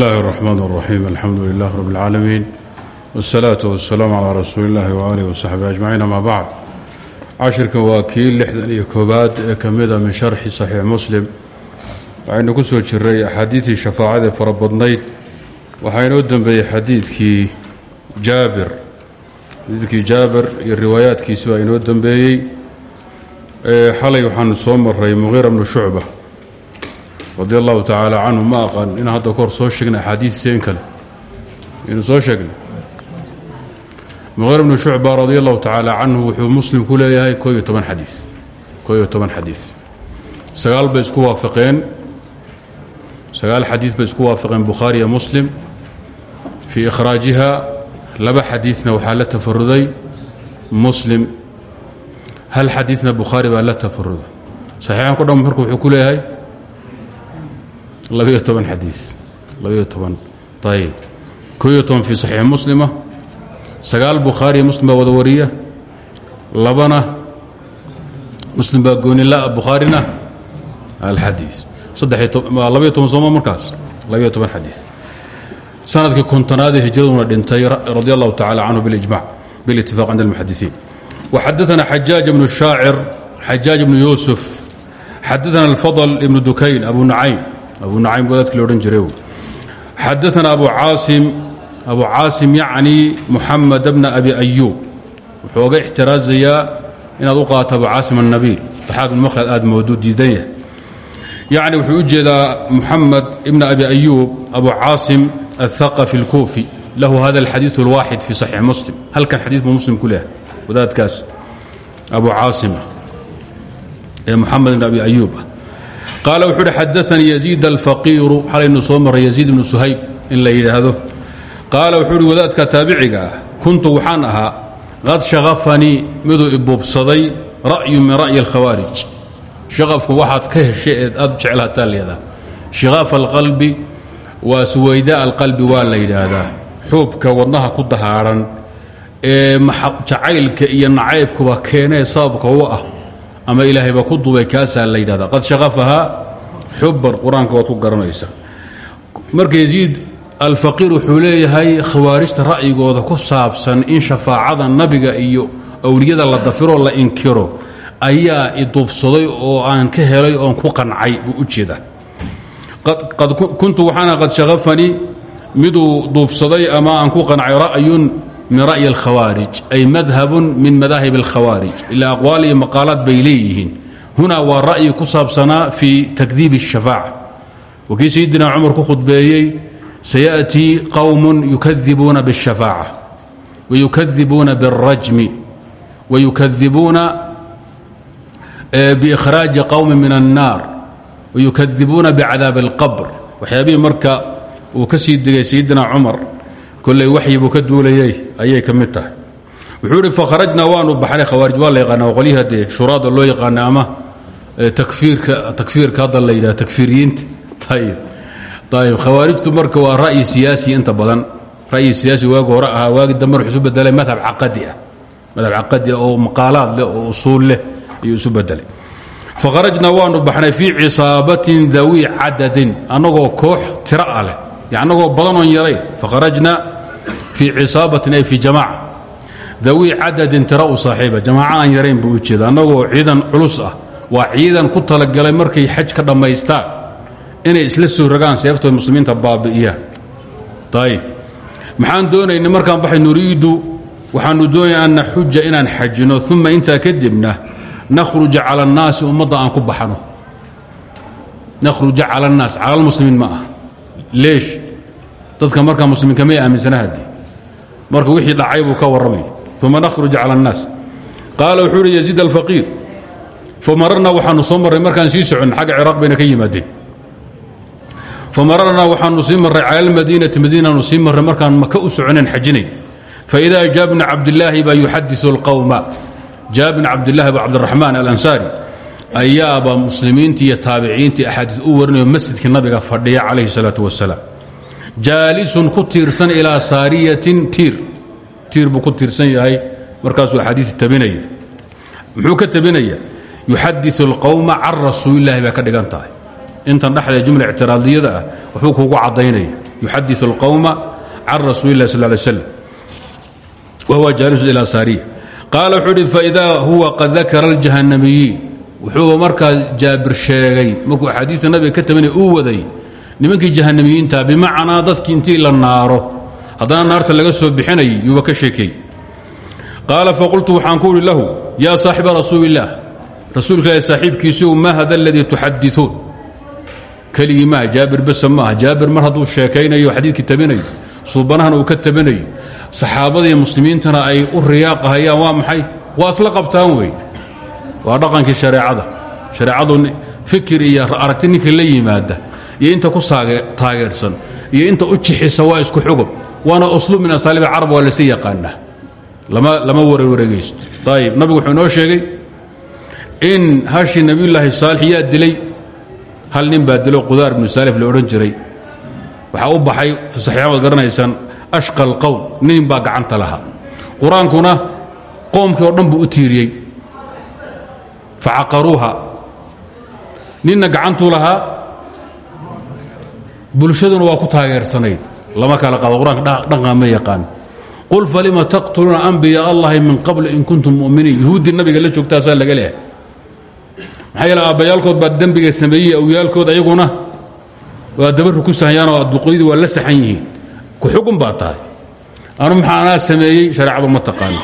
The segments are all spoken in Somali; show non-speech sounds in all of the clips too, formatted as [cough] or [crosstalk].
bismi اllahi الرحman الرaxيim alxamdu lilah rb اlcaalamiin wالsalaaةu waالsalaamu calىa rasuuli اllahi waalih wasaxbi ajmaciin ama bacd cashirkan waa kii lixdan iyo koobaad ee ka mida min sharxi saxiix muslim waxaynu ku soo jiray axaadiidii shafaacadee fara badnayd waxaa inoo dembeeyey xadiidkii jaabir xadiidkii jaabir iyo riwaayaadkiisi baa inoo dembeeyey xalay waxaanu soo maray muqiira bnu shucba radi allahu tacaala canhu ma aqan inaan hadda kahor soo sheegna axaadiiseen kale. Inuu soo sheegnay. Muqir bnu shucba radi allahu tacaala canhu wuxuu muslim ku leeyahay koo iyo toban xadiis. Koo iyo toban xadiis. Sagaal bay isku waafaqeen. Sagaal xadiis bay isku waafaqeen bukhaari iyo muslim. Fii ikhraajiha laba xadiidna waxaa la tafaruday muslim. Hal xadiidna bukhaari baa la tafaruday. Saxiixan ku dham marka wuxuu ku leeyahay labiyo toban xadiis labiyo toban ayb koo iyo toban fii saxiix muslima sagaal bukhaariyo muslim baa wada wariya labana muslim baa goonila bukhaarina alxadiis saddeabayo toban sooma markaas? Labiyo toban xadiis. Sanadkii kontonaadee hijraduna dhintay radi allahu tacala canhu bilijmac bilitifaaq cinda almuxadisiin. Waxadaana xajaaj bnu shaacir xajaaj bnu yuusuf xadaana alfadl ibnu dukayn abu nacaym abu nacaym wadaadkii lo odhan jiray xadaana abu caasim abu caasim yacni muxamed bna abi ayuub wuxuu oga ixtiraazayaa inaad u qaato abu caasim annabiil daxaaq ibn makhlad aad moodu diidan yahay yacni wuxuu u jeedaa muxamed ibna abi ayuub abu caasim aلthaqafi اlkuufi lahu hada alxadiiث اlwaaxid fi saxiix muslim halkan xadiis buu muslim ku leehay wadaadkaas abu caasim ee muxamed ibn abi ayuub qaala wuxuu uhi xadaanii yaziid alfaqiiru. Xalaynu soo maray yaziid ibnu suhayb in la yidhaahdo. Qaala wuxuu uhi wadaadka taabiciga ah kuntu waxaan ahaa qad shaqafanii miduu ibuubsaday ra'yu min ra'yi alkhawaarij. Shaqafku waxaad ka heshay eed aad jeclaataa leedaha shiqaafa alqalbi waa suwaydaa alqalbi waa la yidhaahdaa. Xuubka wadnaha ku dahaadhan ee jacaylka iyo ama ilaahayba ku dubay kaasaa la yidhahda qad shaqafahaa xubban qur'aanka waad ku garanaysa. Marka yaziid alfaqiir wuxuu leeyahay khawaarijta ra'yigooda ku saabsan in shafaacada nabiga iyo awliyada la dafiroo la inkiro ayaa iduufsaday oo aan ka helay oon ku qancay buu u jeeda kuntu waxaana qad shaqafanii miduu duufsaday ama aan ku qancay ra'yun min ra'yi alkhawaarij ay madhabun min madaahib alkhawaarij ilaa aqwaal iyo maqaalaad bay leeyihiin hunaa waa ra'yi ku saabsanaa fii takdiib الshafaaca wakii sayidina cumar ku khudbeeyey sayaأtii qowm yukadibuuna bالshafaaca wayukadibuuna bالrajmi wayukadibuuna biikhraaji qowmi min الnaar wayukadibuuna bicadaab اlqabr waxyaabihii marka uu ka sii degay sayidina cumar kolley waxyi buu ka duulayey ayay ka mid tahay. Wuxuu idhi fakharajnaa waanu baxnay khawaarij. Waa la yaqaana waa haddee shuraada loo yaqaana ama takfiirka takfiirka hadda la yidhaha takfiiriyiinta. [laughs] Ayib ayib khawaarijtu marka waa ra'yi siyaasi inta badan. Ra'yi siyaasi waagi hore ahaa waagi dambe wuxuu isu madhab caqadi ah. Madhab caqadi ah oo maqaalaad leh oo usuul leh ayuu isu bedelay fakharajnaa waanu baxnay fii cisaabatin dawi cadadin annagoo koox tira ah leh annagoo badanoon yarayn fakharajna fii cisaabatin ay fii jamaaca. Dawi cadadin tira u saaxiiba. Jamaaca aan yarayn buu u jeeda annagoo ciidan culus ah waa ciidan ku talagalay markay xaj ka dhammaystaan inay isla soo rogaan seeftooda muslimiinta baabi'iyaan ayib maxaan doonayna markaan baxay nuriidu waxaanu doonaya an naxuja inaan xajino uma intaa kadibna nakhruja cala annaasi ummadda aan ku baxno. Nakhruja cala annaas cala almuslimiin ma dadka markaa muslimiinka may aaminsana haddii. Marka wixii dhacay buu ka warramay. Uma nakhruj cala annaas. Qaala wuxuu uhi yaziid alfaqiir famararnaa waxaanu soo marray markaan sii socon xagga ciraaq bayna ka yimaadeen. Famararnaa waxaanu sii marray cala almadiinati madiinaanu sii marray markaan maka u soconeen xajinay. Faidaa jaabna cabdillaahi baa yuxadiu alqowma jaabna cabdillahi abu cabdiraxmaan alansaari ayaaba muslimiintii iyo taabiciintii axaadiis u warinayo masjidkii nabiga fadhiya calayhi salaatu wasalaam jaalisun ku tiirsan ilaa saariyatin tiir tiir buu ku tiirsan yahay markaasuu axaadiis tabinaya muxuu ka tabinaya yuxadiu اlqowma can rasuulilahi bay ka dhigan tahay intan dhexda jumla ictiraadiyada ah waxbuu kuugu caddaynaya yuxadiث اlqowma can rasuuli اlah sal ly slam wahuwa jaalisu ilى saariya qaala wuxuu idhi faidaa huwa qad dakara اljahanamiyiin wuxuu markaa jaabir sheegay markuu axaadiista nabiga ka tabanay uu waday nimankii jahanamiyiinta bimacnaa dadkii intii la naaro. Haddana naarta laga soo bixinayay yuuba ka sheekey qaala faqultu waxaan ku uhi lahu yaa saaxiba rasuuli illaah rasuulka ilahi saaxiibkiisiiu ma hada aladii tuxadituun keligii maaha jaabir besa maaha jaabir mar hadduu sheekaynayo xadiidkii tabinayo suubanahan uu ka tabinayo saxaabadii muslimiintana ay u riyaaqahayaan waa maxay? Waa isla qabtaan wey. Waa dhaqankii shareecada. Shareecadu fikir iyo aragti ninka la yimaada iyo inta ku taageersan iyo inta u jixisa waa isku xugub waana usluub min asaaliib carab waa lasi yaqaanaa lama warwareegaysto ayib nabigu wuxuu inoo sheegay in hashii nebiyullaahi saalix dilay hal nin baa dilo qudaar bnu saalif la odhan jiray. Waxaa u baxay saxiixa waad garanaysaan ashqa alqowm nin baa gacanta lahaa. Qur'aankuna qoomkii oo dhan u tiiriyey. Facaqaruuha ninna gacantuu lahaa bulshaduna waa ku taageersanayd. Lama kala qaado qur'aanka yaqaan. Qul falima taqtuluuna anbiyaa allahi min qabl in kuntum muminiin? Yuhuuddii nabiga la joogtaasaa laga leehay maxaa yeele aabbayaalkood baa dembiga sameeyey awyaalkood ayaguna waa dabaru ku sahayaanoo duqoydii waa la saxan ku xugun baa tahay. Anu maxaa anaa sameeyey? Shareecadu ma taqaano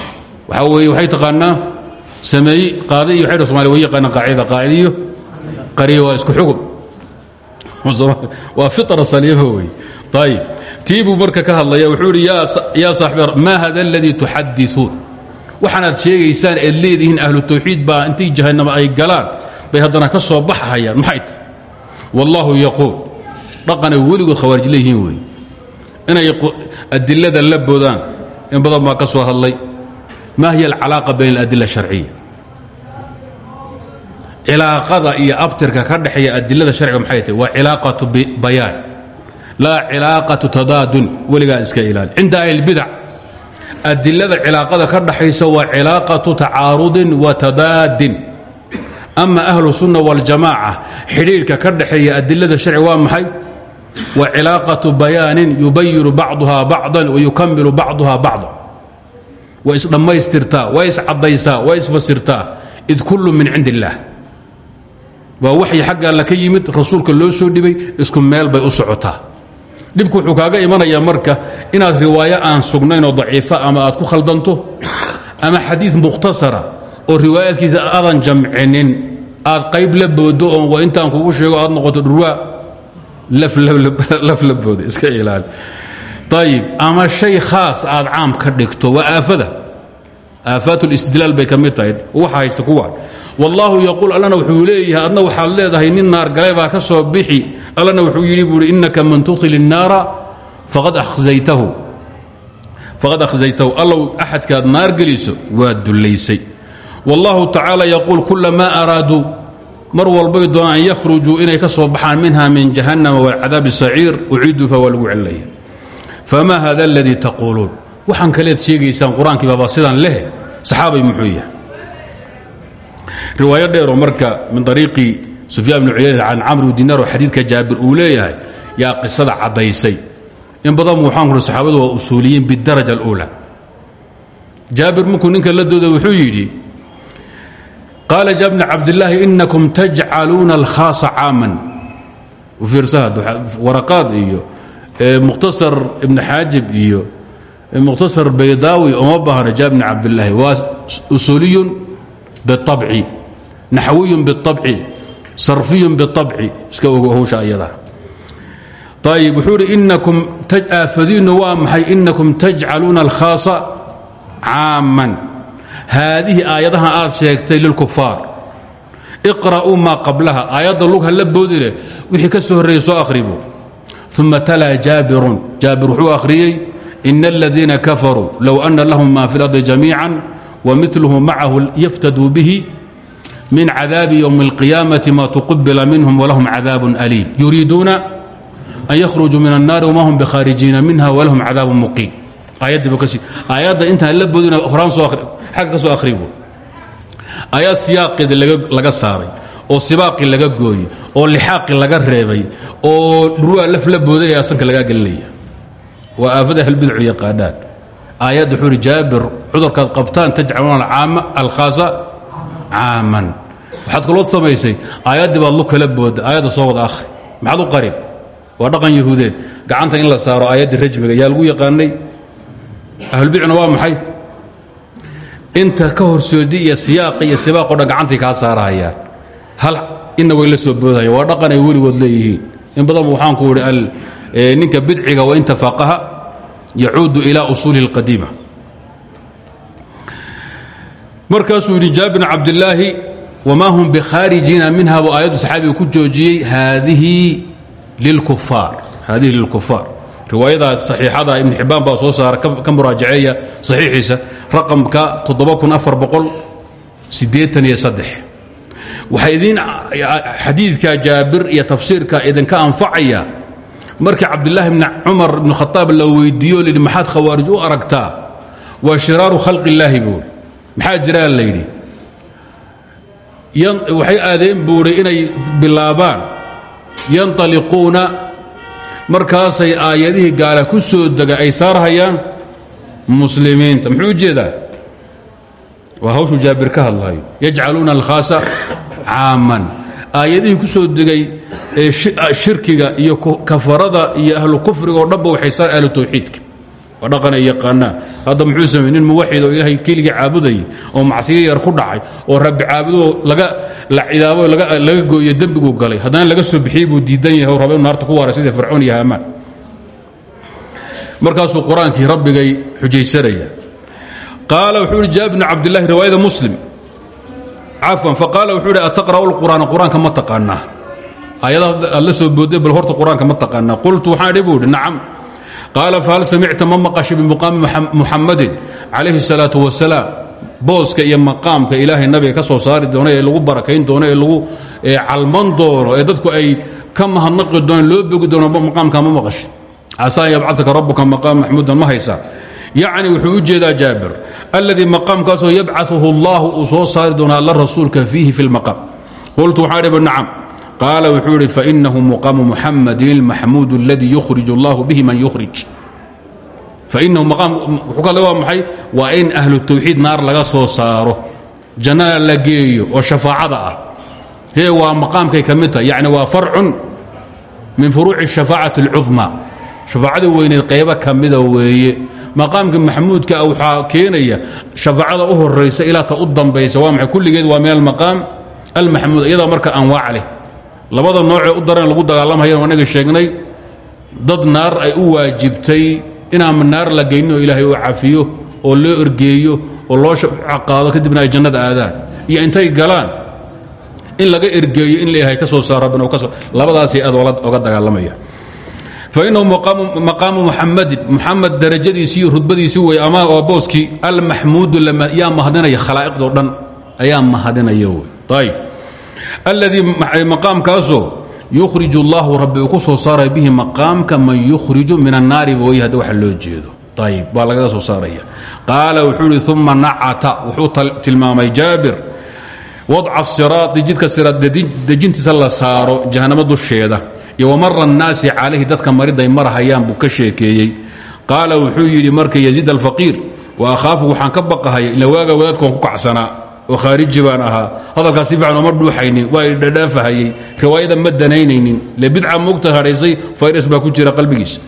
waxay taqaanaa sameeyey qaada iyo waxay somaliya way yaqaanaan qaacida waa isku xugun waa fitra saliima wey ayib tii buu marka ka hadlaya wuxuu idhi yaa saaxibi maa hada aladii tuxadisuun waxaanaad sheegaysaan eed leedihiin ahlu tawxiid baa intay jahannama ay galaan bay haddana ka soo baxahayaan. Maxay tahy wallaahu yaquul. Dhaqanay weligood khawaarij leeyihiin wey inay adilada la boodaan in badan baa ka soo hadlay. Ma hiya alcalaaqa bayn aladila asharciya cilaaqada iyo abtirka ka dhexeeya adilada sharciga maxay tahy waa cilaaqatu bayaan. Laa cilaaqatu tadaadun. Weligaa iska ilaali. Cinda ahli اlbidac adilada cilaaqada ka dhaxaysa waa cilaaqatu tacaarudin wa tadaadin. Ama ahlu sunna waاljamaaca xidhiirka ka dhaxeeya adilada sharciga waa maxay? Waa cilaaqatu bayaanin yubayinu bacduha bacdan wayukamilu bacduha bacda way isdhammaystirtaa way iscaddaysaa way isfasirtaa id kullu min cindi waa waxyi xagga alla ka yimid rasuulka loo soo dhibay isku meel bay u socotaa. Dhibku wuxuu kaaga imanayaa marka inaad riwaayo aan sugnayn oo daciifa ama aad ku khaldanto ama xadiid mukhtasara oo riwaayaadkiisa aadan jamcinin aad qayb la boodo oo intaan kugu sheego aad noqoto dhurwaa laf la booda iska ilaali. Ayib ama shay khaas aad caam ka dhigto waa aafada aafaat اlistidlaal bay ka mid tahay waxa haysta kuwa wallaahu yaquul allana wuxuu leeyahay adna waxaad leedahay nin naar galay baa ka soo bixi allana wuxuu yidhi buu hi innaka man tudkhil الnaara faqad akhzaytahu faqad akhzaytahu allow axadkaad naar geliso waad dullaysay wallahu tacaala yaquul kulamaa araaduu mar walbay doonaan an yakhrujuu inay ka soo baxaan minha min jahannama wacadaabi saciir uciiduu fa waa lagu celilaya famaa hada aladii taquuluun waxaan kaleed sheegaysaan qur-aankii baabaa sidaan leh saxaabay muxuu yahay riwaayo dheeroo marka min ariiqi sufyaan bnu cuyayna can camr bn dinaar oo xadiidka jaabir uu leeyahay yaa qisada caddaysay. In badan waxaan kuri saxaabadu waa usuuliyiin bidaraja اluula jaabir markuu ninka la dooda wuxuu yidhi qaala ja bna cabdillaahi inakum tajcaluuna alkhaasa caaman. Fiirsahad waraqaad iyo mukhtasar ibn xaajib iyo mukhtasar baydaawi uma baahno jaab bn cabdilaahi waa usuliyun biabci naxwiyun biabci sarfiyun biabci iska ogo howsha ayadaa ayib wuxuu idhi inakum aafadiinu waa maxay? Inakum tajcaluuna alkhaasa caamman. Haadihi aayadaha aad sheegtay lilkufaar iqra'uu maa qablaha. Aayadda lug halla boodileh wixii ka soo horreeyey soo akhribu. Uma talaa jaabirun. Jaabir wuxuu akhriyey ina aladiina kafaruu low ana lahum ma fi اlardi jamiica wamiluhu macahu yaftaduu bihi min cadaabi ywmi اlqiyaamati ma tuqubila minhum walahum cadaabun aliim yuriiduuna an ykhrujuu min الnaari wma hum bkhaarijiina minha walahum cadaabu muqiim aayadda intaan la boodina horaan agga ka soo akhribu aayaad siyaaqeeda laga saaray oo sibaaqi laga gooyey oo lixaaqi laga reebay oo dhurwaa laf la booday ayaa sanka lagaa gelinaya waa aafada ahlbidcu yaqaanaan. Aayadda wuxuu ihi jaabir cudurkaad qabtaan tajcaluuna alcaama alkhaasa caaman. Waxaad kaloo samaysay aayaddii baad lu kala booda aayadda soo wada akhri maxaad u qarin waa dhaqan yahuudeed. Gacanta in la saaro aayaddii rajmiga yaa lagu yaqaanay? Ahlubidcuna waa maxay? Inta ka horsoodi iyo siyaaqi iyo sibaaqo dhan gacantay kaa saarahayaan. Hal inna way la soo boodahaya waa dhaqan ay weligood leeyihiin. In badanba waxaan ku idhi ninka bidciga wain tafaqaha yacuudu ila usuulihi اlqadiima markaasuu yidhi jaabir bn cabdilaahi wma hum bkhaarijina minha? Buu aayaddu saxaabiga ku joojiyey haadihi lilkufaar haadihi lilkufaar riwaayada saxiixada ibn xibbaan baa soo saara ka muraajaceeya saxiixiisa raqamka waxaa idiin xadiidka jaabir iyo tafsiirka idinka anfacaya markii cabdilaahi bni cumar ibn khaaab la weydiiyo layidhi maxaad khawaarij u aragtaa? Waa shiraaru khalqi illaahi buuri maxaa jiraa layidhi waxay aadeen buuri inay bilaabaan. Yanطaliquuna markaasay aayadihii gaala ku soo dega ay saarhayaan muslimiinta. Muxuu u jeedaa waa hawshuu jaabir ka hadlayo yajcaluuna alkhaasa caaman aayadihii ku soo degay ee shirkiga iyo kafarada iyo ahlu kufriga oo dhanba waxay saar ahlu tawxiidka. Waa dhaqanay yaqaanaan. Hadda muxuu samey nin oo ilaahay keligii caabudayay oo macsiyo yar ku dhacay oo rabbi caabudoo laga la cidaabo laga gooyo dembiguu galay. Haddana laga soo bixiyey buu diidan yahay o raba naarta ku waaray sida iyo haamaan. Markaasuu qur'aankii rabbigay xujaysanaya. Qaala wuxuu ihi jaabir bn cabdillahi riwaayada muslim cafwan faqaala wuxuu idhi ataqra'u lqur'aana qur'aanka ma taqaanaa aayadaha aad soo boodday bal horta qur'aanka ma taqaanaa qultu waxaan idhi buu idhi nacam. Qaala fahal samicta ma maqashay bimuqaami muxammadin calayhi الsalaatu wasalaam? Booska iyo maqaamka ilaahay nabiga ka soo saari doona ee lagu barakayn doono ee lagu calman doono ee dadku ay ka mahadnaqi doonaan loo bogi doono maqaamka ma maqashay casaan yabcadaka rabuka maqaam maxmuudan ma haysaa yacni wuxuu u jeedaa jaabir alladii maqaamkaasoo yabcaثuhu اllahu uu soo saari doono alla rasuulka fiihi fi اlmaqaam qultu waxaan idhi nacam qaala wuxuu idhi fainahu muqaamu muxamadin اlmaxmuud اladii yukhrij اllahu bihi man yukhrij fainahu maqaam wuxuu ka waa maxay waa in ahlu tawxiid naar laga soo saaro jannana la geeyo oo shafaacada ah hee waa maqaamkay ka mid tahay yacni waa farcun min furuuci shafaacati اlcudma shafaacada weyneed qaybo ka mida weeye maqaamka maxmuudka waxaa keenaya shafaacada u horaysa ilaa ta u dambaysa waa maxay kulligeed? Waa min almaqaam almaxmuud iyadaa marka anwaac leh. Labada noocee u daran lagu dagaalamhayan anaga sheegnay dad naar ay u waajibtay inaan naar la geynin ilaahay u cafiyo oo loo ergeeyo oo loo qaado kadibna ay jannada aadaan. Iyo intay galaan in laga ergeeyo in ilaahay ka soo saaro rabbina ka soo labadaasay aad oga dagaalamaya fainahu maqaamu muxamadin muxamed darajadiisii rudbadiisii wey ama waa booskii almaxmuudu yaa mahadinaya khalaa'iqdoo dhan ayaa mahadinaya wey ayb alladii maqaamkaasoo yukhrij اllahu rabbi uu ku soo saaraya bihi maqaamka man yukhriju min annaari booy hadda waxa loo jeedo. Ayb baa lagaga soo saaraya. Qaala wuxuu ihi uma nacata wuxuu tilmaamay jaabir wadca siraadi jidka siraad dejintiisa la saaro jahanamo dusheeda iyo wamara annaasi calayhi dadka mariday marhayaan buu ka sheekeeyey. Qaala wuxuu yidhi marka yaziid alfaqiir wa akhaafu waxaan ka baqahaya ila waaga wadaadkoon ku kacsanaa oo khaariji baan ahaa. Hadalkaas si fiican oma dhuuxaynin waa idhadhaafahayey riwaayada ma danaynaynin le bidca muugta hadhaysay fayras baa ku jira qalbigiisa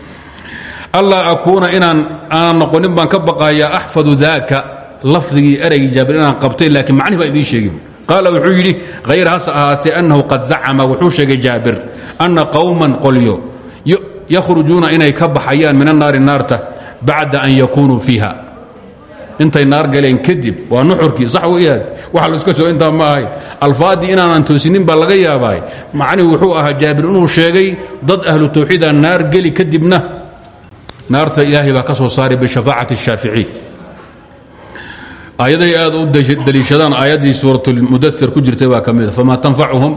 allaa akuuna inaan aanan noqonin baan ka baqayaa axfadu daaka lafdigii eraygii jaabir inaan qabtay laakiin macnihi baan idiin qaala wuxuu yidhi hayr hase ahaatee annahu qad zacama wuxuu sheegay jaabir anna qowman qolyo yakhrujuuna inay ka baxayaan min annaari naarta bacda an yakunuu fiiha. Intay naar galeen kadib waa nuxurkii sax weeyaan. Waxa la iska soo intaa ma ahay. Alfaadii inaanan toosinin baa laga yaabaay macnihi wuxuu ahaa jaabir inuu sheegay dad ahlu tawxiida naar geli kadibna naarta baa ka soo saaray bishafaacati aayaday aad u daliishadaan aayaddii suuratulmudair ku jirtay baa ka mida famaa tanfacuhum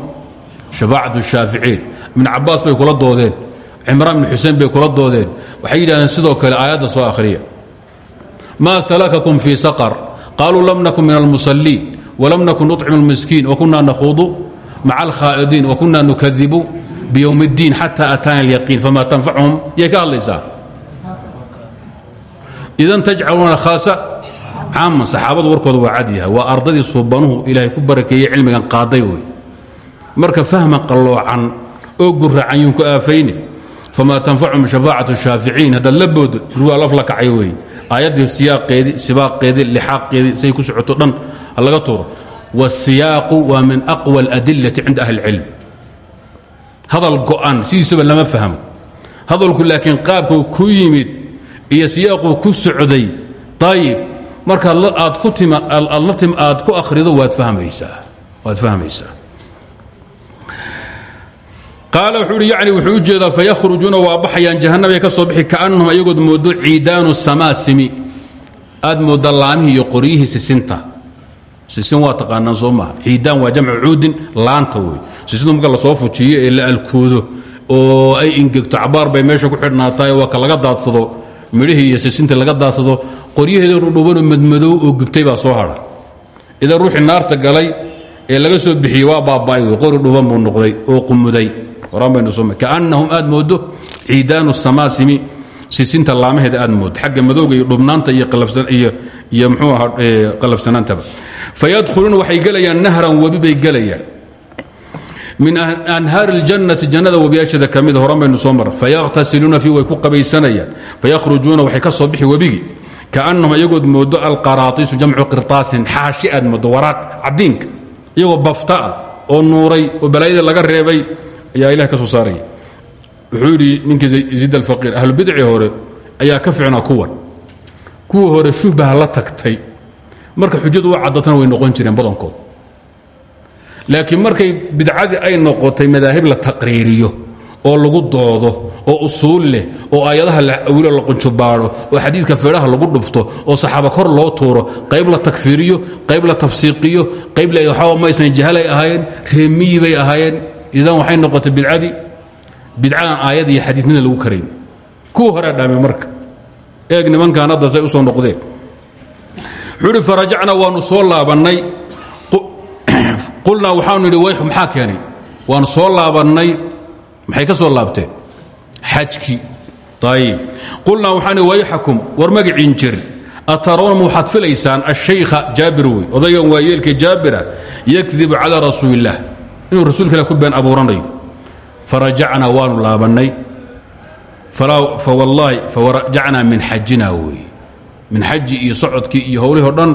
shafaacat الshaaficiin ibn cabaas bay kula doodeen cimraan ibn xuseen bay kula doodeen waxay yidhahdeen sidoo kale aayadda soo akhriya ma salakakum fii saqar qaaluu lam nakun min almusaliin walam nakun nuطcimu اlmiskiin wakunaa nakhuudu maca alkhaa'idiin wa kunaa nukadibu bywm اddiin xata ataana اlyaqiin fama tanfacuhum yay ka hadlaysaa idan tajcaluuna khaasa caama saxaabadu warkooda waa cad yahay. Waa ardadii suubanuhu ilaahay ku barakeeyey cilmigan qaaday wey marka fahma qalloocan oo gurracan yuun ku aafayne famaa tanfacum shafaacatu shaaficiin haddaad la boodo ruwaa laf la kacay weeye aayaddii siyaaqeedii sibaaqeedii lixaaqeedii say ku socoto dhan laga tuuro. Waasiyaaqu waa min aqwa aladillati cinda ahli ilcilm hadal go'an sidiisaba lama fahmo. Hadalku laakiin ku yimid iyo siyaaquu ku socday markaad aad ku akhrido waad fahmaysaa. Qaala wuxuu uhi yacni wuxuu u jeedaa fayakhrujuuna waa baxayaan jahannabay ka soo bixi kaannahum ayagood moodo ciidaanu samaasimi. Aad moodda laamihii iyo qoryihii sisinta. Sisin waa taqaanaan soo maha. Ciidaan waa jamcu cuudin laanta wey sisintu marka la soo fujiyo ee la alkoodo oo ay ingegto cabaar bay meesha ku xidhnaatahay waa ka laga daadsado. Midhihii iyo sisinta laga daadsado qoryaheeda dhudhubanoo madmadow oo gubtay baa soo hadha idan ruuxii naarta galay ee laga soo bixiyey waa baaba'ay wey dhuban buu noqday oo qumuday. Kaannahum aad moodo ciidaanu sisinta laamaheeda aad xagga madowga iyo dhubnaanta iyo mxuu aha qalafsanaantaba. Fayadkhuluuna waxay gelayaan nahran webi bay gelayaan min anhaari اljannati jannada webiyaasheeda ka mida horan baynu soo mara fayakhtasiluuna fii way ku qabaysanayaan. Fayakhrujuuna waxay ka soo bixi kaannahum iyagood moodo alqaraatiisu jamcu qirtaasin xaashi aad moodo waraaq cadiinka iyagoo bafta ah oo nuuray oo balaayada laga reebay ayaa ilah ka soo saaraya wuxuu yidhi ninkii yaziid alfaqiir ahlubidci hore ayaa ka ficnaa kuwan. Kuwa hore shubbaha la tagtay. Marka xujadu u caddatana way noqon jireen badankood. Laakiin markay bidcadii ay noqotay madaahib la taqriiriyo oo lagu doodo oo usuul leh oo aayadaha la awilo la qunjubaadho oo xadiidka feedhaha lagu dhufto oo saxaaba kor loo tuuro qayb la takfiiriyo qayb la tafsiiqiyo qayb maysan jahalay ahaayeen reemiyi bay ahaayeen. Idan waxay noqotay bidcadii bidcadan aayad iyo xadiidnina lagu karayn. Kuwa horea dhaame marka. Eeg nimankan hadda say u soo noqdeen. Wuxuu uhi farajacnaa waannu soo laabannay. [clears throat] Waxaanu idhi wayxu maxaa keenay? Waannu soo laabannay. Maxay ka soo laabteen xajkii ayib qulnaa waxaan wayxakum war magaciin jir. Atarawna ma waxaad filaysaan? Ashaykha jaabir wey. Odaygan waa yeelka jaabira yakdibu calaa rasuuli illaah inuu rasuulka ila ku been abuuranayo. Farajacnaa waanu laabannay. Fawallaahi farajacnaa min xajina wey. Min xaji iyo socodkii iyo howlihii o dhan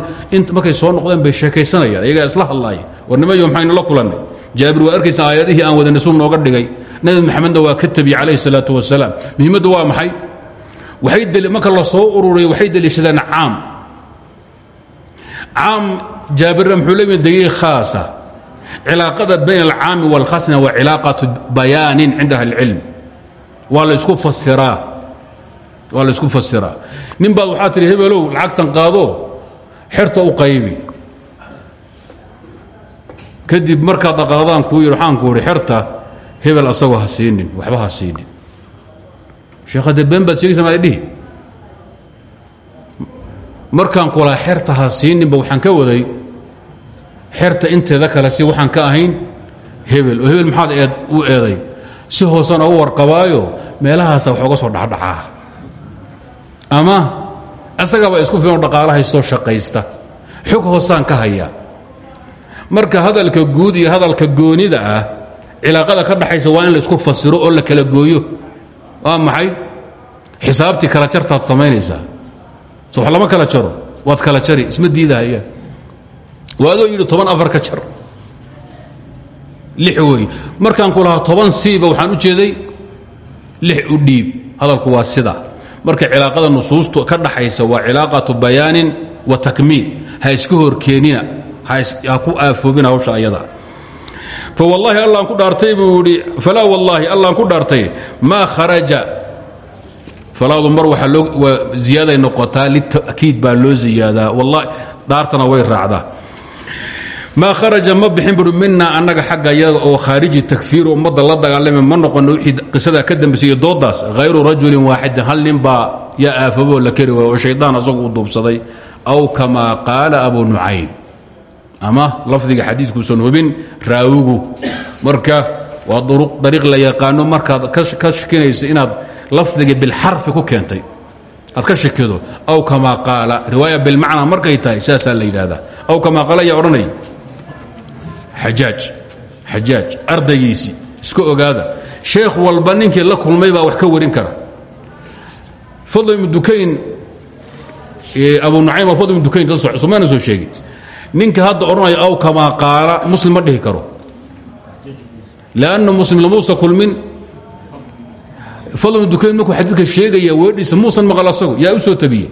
markay soo noqdeen bay sheekaysanayaan. Iyagaa isla hadlaaya warnimayo maxaynu la kulannay? Jaabir waa arkaysa aayadihii aan wadanay suu nooga dhigay nabi maxamedna waa ka tabiye calayhi salaatu wasalaam. Muhiimaddu waa maxay? Waxay marka la soo ururiyo waxay deliishadeen caam. Caam jaabirna muxuu leeyahay daliil khaasa. Cilaaqada bayn alcaami wاlkhasna waa cilaaqatu bayaanin cinda ahli اlcilm waa laysku fasiraa waa laysku fasiraa nin baad waxaa tihi hebelow lacagtan qaado xerta u qaybi. Kadib markaad dhaqaadaan kuu yidhi waxaan ku idhi xerta hebel asagoo ha siinin waxba ha siinin. Sheekhade been baad sheegaysa maad markaan ku lahaa xerta ha siininba waxaan ka waday xerta inteeda kale si waxaan ka ahayn hebel. Oo hebel maxaad eed u eeday. Si hoosana u warqabaayo meelahaasa wax oga soo dhacdhacaa ama asagaba isku filan dhaqaala haystoo shaqaysta. Xog hoosaan ka hayaa marka hadalka guud iyo hadalka goonida ah cilaaqada ka dhaxaysa waa in la isku fasiro oo la kala gooyo. Waa maxay? Xisaabtii kala jartaad samaynaysaa. So lama kala jaro waad kala jari isma diidahayaan. Waadoo yidhi toban afar ka jar. Lix wey markaan ku lahaa toban siiba waxaan u jeeday lix u dhiib. Hadalku waa sida. Marka cilaaqada nusuustu ka dhaxaysa waa cilaaqatu bayaanin wa takmiil. Ha iska horkeenina ha ku aafoobina hawsha ayada fawallaahi allaan ku dhaartay buu idhi falaa wallaahi allaan ku dhaartay maa kharaja. Falaadu mar waxaa loo ziyaaday noqotaa lita'kiid baa loo ziyaadaa. Wallahi dhaartana way raacdaa. Maa kharaja ma bixin bui minaa annaga oo khaariji takfiir ummadda la dagaalama ma noqono wixii qisadaa ka dambaysay iyo doodaas hayru rajulin hal nin baa yaa aafaboo la keri asagu u aw kamaa qaala abu nucaym ama lafdiga xadiidkuusan hubin raawigu marka waa dariiq la yaqaano. Markaad ka shakinayso inaad lafdiga bilxarfi ku keentay. Aad ka shakido aw kamaa qaala. Riwaaya bilmacnaa markay tahay saasaa la yidhaahdaa. Aw kamaa qaala ayaa odhanaya xajaaj. Xajaaj. Ardaygiisii iska ogaada. Sheekh walba ninkii la kulmay baa wax ka warin kara. Fadl ibnu dukayn abu nucaym fadl ibnu dukayn somaana soo sheegi ninka hadda odhanaya aw kamaa qaala. Muslim ma dhihi karo. Lanna muslim lamuusa kulmin. Fadl ibnu dukayn markuu xadiidka sheegaya weedhiisa muusan maqal asagu. Yaa u soo tabiyey.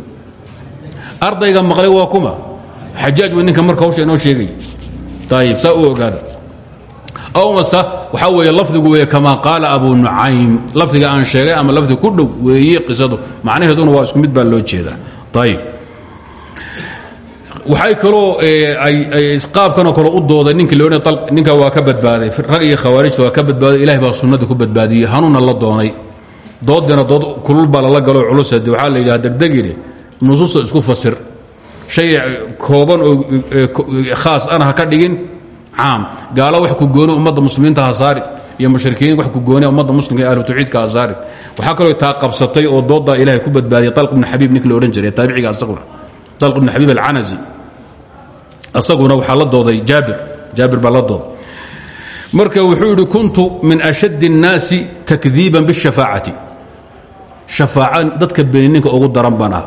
Ardayga maqlay waa kuma. Xajaaj wey ninka marka hawsha inoo sheegaya. Ayib saa u aw mase waxaa weeye lafdigu weeye kamaa qaala abu nucaym lafdiga aan sheegay ama lafdi ku dhow weeye qisadu. Macnaheeduna waa isku mid baa loo jeedaa. Ayib waxay kaloo qaabkanoo kale u dooday ninkii loodhan ninka waa ka badbaaday. Rag iyo waa ka badbaaday. Ilahay baa sunnada ku badbaadiyey. Hanuunna la doonay. Doodina dood kulul baa lala galo culusade waxaa la yidhaha degdegine nusuusta isku fasir. Shay kooban oo khaas ana ka dhigin caam. Gaalo wax ku gooni ummadda muslimiinta ha iyo mushrikiin wax ku gooni ummadda muslimka ee ahlu tawxiidka ha saari. Waxaa kaloo taa qabsatay oo dooddaa ilahay ku badbaadiyey talq ibnu xabiib ninki la jiray taabiciga asaguna talq ibnu xabiib alcanasi asaguna waxaa la dooday jaabir jaabir baa la dooday marka wuxuu yidhi kuntu min ashadd الnaasi takdiiban bالshafaacati shafaaca dadka beeninninka ugu daran baan ah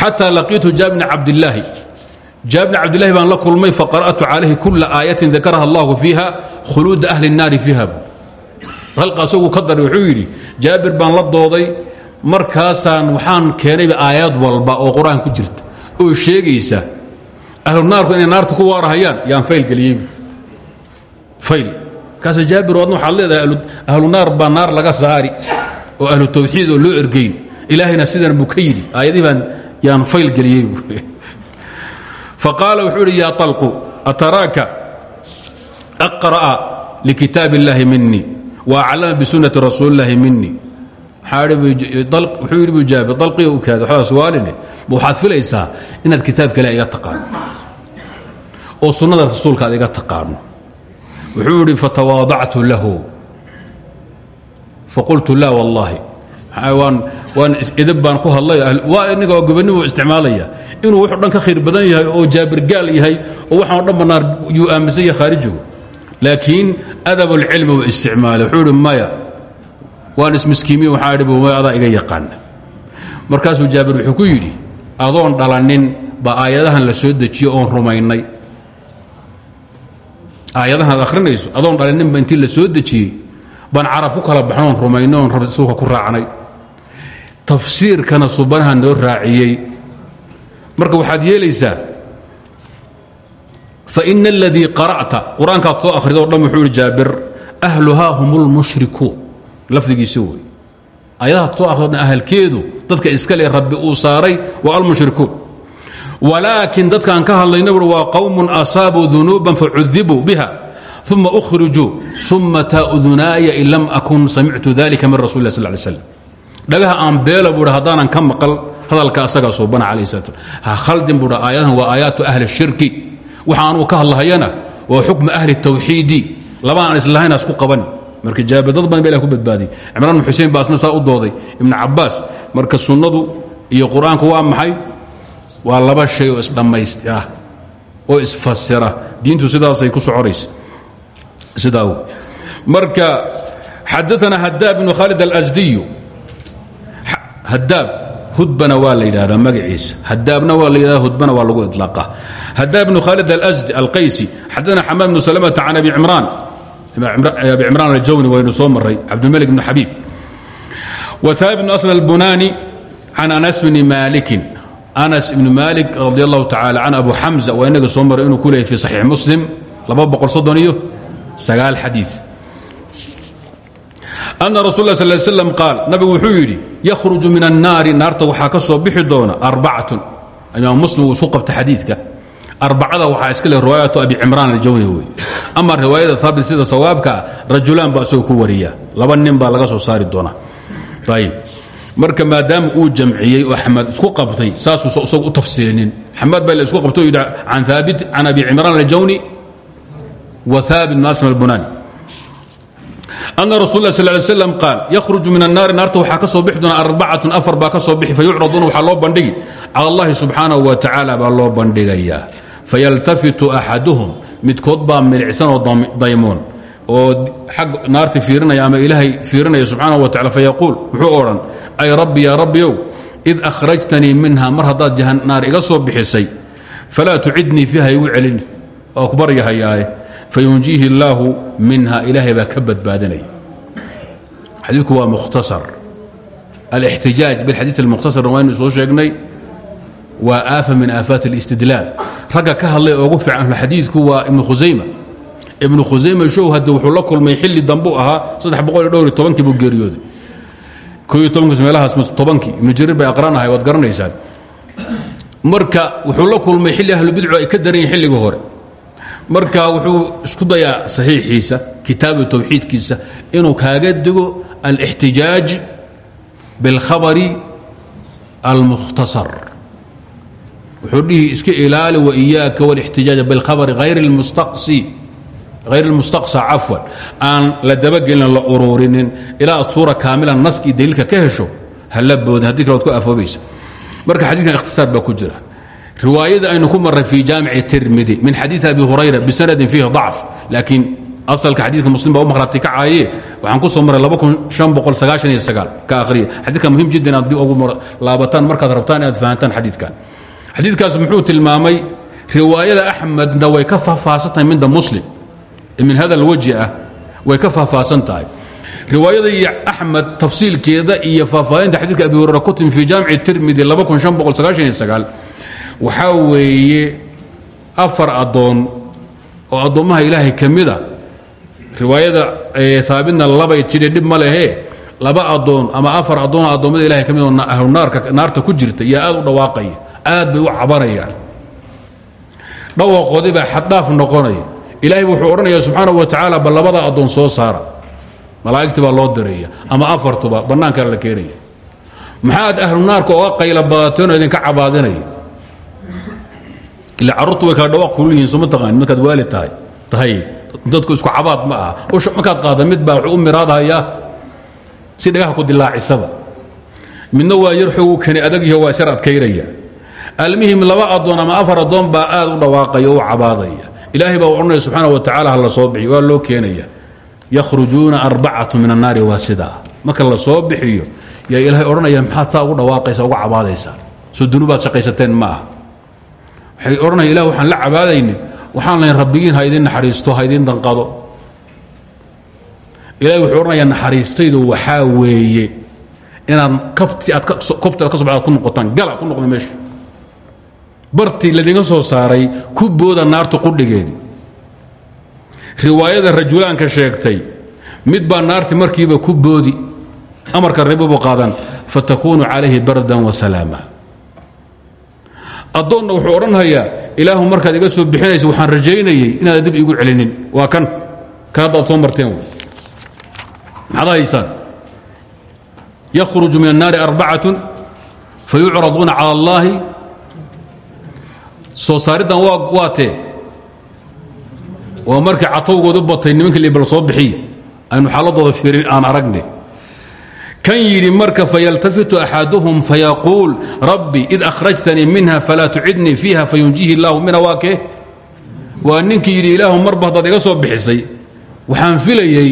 xataa laqiitu jaabir bn cabdillaahi jaabir bn cabdillahi baan la kulmay faqara'tu calayhi kula aayatin dakaraha allahu fiiha khuluuda ahli الnaari fiiha halka asagu ka daray wuxuu yidhi jaabir baan la dooday markaasaan waxaan keenayba aayaad walba oo qur-aan ku jirta oo sheegaysa ahlunaarku inay naarta ku waarahayaan yaan fayl geliyey ayl kaas jaabir adna waxaad leedahay ahlu naar baa laga saari oo ahlu tawxiid oo loo ergeyn ilaahayna sidan buu ka baan yaan fayl geliyey faqaala wuxuu idhi yaa alqu ataraaka aqra'a likitaab wa aclama bisunnati rasuuli اllaahi wuxuu yidhi bu jaabir dalqiga u kaada waxbaa suwaaline ma waxaad filaysaa inaad kitaabka ilaah iga taqaano oo sunnada rasuulka aad iga taqaano? Wuxuu yidhi fatawaadactu lahu. Faqultu laa wallaahi. Waan ku hadlay oo gobanimu isticmaalaya. Inuu wuxuu dhan ka badan yahay oo jaabir gaal yahay oo waxaan o dhan aaminsan yahay khaarijigu laakiin adabulcilmi uu isticmaalay. Wuxuu idhi maya waan ismiskiimiye waxaa idhi bumay adaa iga yaqaana markaasuu jaabir wuxuu ku yidhi adoon dhalanin baa aayadahan la soo dejiyo oon rumaynay. Aayadahan ad akhrinayso adoon dhalaninba intii la soo dejiyey baan carab ku kala baxno oon rumaynay oon rasuulka ku raacnay. Tafsiirkana subanaha noo raaciyey. Marka waxaad yeelaysaa faina aladii qara'ta qur'aankaad soo akhrido o dhan wuxuu jaabir ahluhaa hum lmushrikuun lafdigiisi wey ayadaad soo akhrido ahalkeedu dadka iska le rabbi uu saaray waa almushrikuun. Walaakin dadkaan ka hadlayna bui waa qowmun asaabuu dunuuban facudibuu biha uma ukhrijuu sumata udunaaya in lam akun samictu dalika min rasul lah sal lay slam dhagaha aan beelo buui haddaanan ka maqal hadalka asagaa suubana calayh salat ha khaldin buui aayadahan waa aayaatu ahli shirki. Waxa anuu ka hadlahayana waa xukmu ahli tawxiidi. Laba aan islahayn isku qaban marka jaabir dad badan ba ku badbaadiyey. Cimraan bn xusein baa saa u dooday. Ibnu cabbaas marka sunnadu iyo qur'aanku waa maxay? Waa laba shay oo isdhammaystira oo isfasira. Diintu sidaasay ku soconaysa sidaa wey marka xadaana hadaab bnu khaalid alasdiyu hadaab hudbana waa la yidhahdaa magaciisa. Hadaabna waa la yidhahda hudbana waa lagu iطlaaqa hadaab bnu khaalid alasdi alqaysi. Xadaana xamaad bnu salamata can abi cimraan abi cimraan aljawni waynu soo maray cabdilmalik bn xabiib whaabit bn asl albunani can anas bni maalikin anas ibni maalik radi allahu tacala can abu xamza waa inaga soo maray inuu ku leeyay fi saxiix muslim iyo sagaal xadii ana rasul la sal slam qaal nabigu wuxuu yidhi yakhruju min annaari naarta waxaa ka soo bixi doona arbacatun. Imaam muslim uu isu qabta xadiidka arbacada waxaa iska le riwaayatu abi cimraan aljawni wey ama riwaayada haabit sida sawaabkaa rajulaan baa isagoo ku wariya. Laba nin baa laga soo saari doonaa ayib marka maadaama uu jamciyey oo isku qabtay saasuusa isagu u tafsiilinin. Xamaad baa isku qabtay o yidhi can haabit can abi cimraan aljawni wa haabit bn aslam albunani. Ana rasul sl ly slam qaal yakhruju min annaari naarta waxaa ka soo bixi doona afar baa ka soo bixi fayucraduuna waxaa loo bandhigi. Allahi subxaanahu wa tacaala baa loo bandhigayaa fayaltafitu axaduhum midkood baa milicsan oo daymoon oo xag naarti fiirinaya ama ilaahay fiirinaya subxaanahu wa tacala fayaquul wuxuu odhan ay rabbi yaa rabbiyow id akhrajtanii minha mar haddaad naar iga soo bixisay falaa tucidnii fiiha igu celini waa ku baryahayaaye fayunjiihi minha ilaahay baa ka badbaadinaya. Xadiidku waa mukhtasar. Alixtijaaj bilxadiid almukhtasar waynu soo sheegnay waa aafa min aafaat alistidlaal ragga ka hadlay oogu fiican ahluxadiidku waa ibnu khusayma ibnu khusayma show hadde wuxuu la kulmay xilli dambuu ahaa tobankii buu geeriyooday. Tobankii ibnu jariir bay aqranahay waad garanaysaan. Marka wuxuu la kulmay xilli ahlubidcu ay ka daran yihiin hore. Marka wuxuu isku dayaa saxiixiisa kitaabu tawxiidkiisa inuu kaaga digo alاxtijaaj biاlkhabari almukhtasar wuxuu dhihi iska ilaali waiyaaka wاlاxtijaaj biاlkhabari hayr اlmustaqsi hayr اlmustaqsa cafwan aan la dabagelin la ururinin ilaa aad suura kaamila naskii daliilka ka hesho hala boodin haddii kale waad ku afoobaysa marka xadiikan ikhtisaar baa ku jira riwaayada aynu ku maray fii jaamici tirmidi min xadiii abi hurayra bisanadin fiihi dacf laakiin asalka xadiidka muslim baa u mahrati kacaaye waxaan ku soo maray ka akhriya xadiidka muhim jiddan aad ugu laabataan markaad rabtaan inaad fahantaan xadiidkan xadiidkaas muxuu tilmaamay riwaayada axmedna way ka faahfaahsan tahay midda muslim. Min hada alwajhi ah way ka faahfaahsan riwaayada iyo axmed tafsiilkeeda iyo faahfaahinta xadiidka abi hurayra kutim fii jaamici tirmidi waxaa weeye afar addoon oo addoommaha ilaahay ka mida riwaayada haabitna labay dhib ma lehee laba addoon ama afar addoon addoommada ilahay ka mid oo ahlunaarka naarta ku jirta yaa aad u dhawaaqaya aad bay u cabanayaan. Dhawaaqoodii baa xaddhaaf noqonaya. Ilaahay wuxuu odhanaya subxaanahu wa tacaala bal labada addoon soo saara. Malaa'igtii baa loo diraya ama afartuba bannaankaa la keenaya. Maxaad ahlu naarka oga qayla badateen oo idinka cabaadinaya? Ila carruurtu way kala yihiin soma taqaanin markaad waalid tahay dadku isku cabaad ma aha. Markaad qaada mid baa u miraadhayaa si dhagaha ku dilaacisaba midna waa yar xoogu adag yaho waa isar adkaynaya almihim laba addoon ama afar addoon baa aad u dhawaaqaya u cabaadaya. Ilaahay baa odhanaya subxaana wa tacala ha la soo bixiyo waa loo keenaya. Yakhrujuuna arbacatu min annaari waa sidaa marka la soo bixiyo yaa ilaahay odhanaya maxaad saa ugu dhawaaqaysa uga cabaadaysaa? Soo dunubaad shaqaysateen ma waxay odhanaya ilah waxaan la cabaadaynin. Waxaan lahayn rabbigiin ha naxariisto ha danqado. Ilahay wuxuu odhanayaa naxariistaydu waxaa weeye. Inaad kabti aad kobti aad ka so baxda ku noqotaan gala ku noqda meesha bartii ladinga soo saaray ku booda naarta qudhigeedii riwaayada rajulaanka sheegtay mid baa naarti markiiba ku boodi amarka ribubu qaadan fatakuunu calayhi bardan wasalaama addoonna wuxuu odhanhayaa ilaahu markaad iga soo bixinaysa waxaan rajaynayey inaada dib igu celinin. Waa kan haddaad soo marteen maxaad haysaan? Yakhruju min annaari arbacatun fayucraduuna cala allaahi soo saariddan waa tee. Waa markii catowgoodu batay nimanka libal soo bixiya aynu xaaladooda fiirin aan aragne kan yidhi marka fayaltafitu axaduhum fayaquul rabbi id akhrajtanii minha falaa tucidnii fiiha fayunjihi illaahu mina waa kee. Waa ninkii yidhi marba haddaad iga soo bixisay waxaan filayey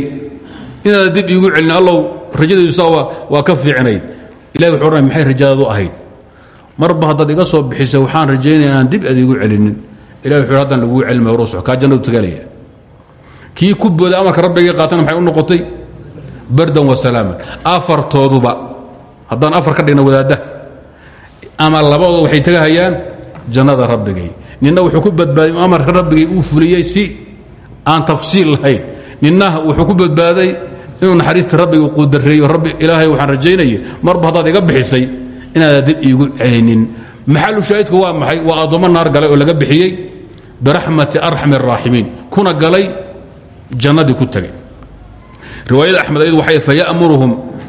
inaada dib iigu celin. Allow rajadaydusa waa ka fiicnayd. Ilahi wuxuu maxay rajadaadu ahayd marba haddaad iga soo bixisay waxaan rajaynaya inaan dib aad iigu celinin. Ilahi wuxuu haddaan laguu celmay ruuso kaa jannadu tagalaya kii ku booday amarka rabbigii qaatana maxay u noqotay? Bardan wasalaaman afartooduba haddaan afar ka dhigna wadaadda. Ama labadooda waxay tagahayaan jannada rabbigay. Ninna wuxuu ku badbaaday amarka rabbigay uu fuliyey si aan tafsiil lahayn. Ninna wuxuu ku badbaaday inuu naxariista rabbiga qudareeyo rabbi ilaahay waxaan rajaynaya marba haddaad iga bixisay inaada dib iigu celinin maxalu shaahidku waa maxay? Waa addoommo naar galay oo laga bixiyey biraxmati arxam araaximiin kuna galay jannadii ku tegay riwaayada axmed ayadu waxay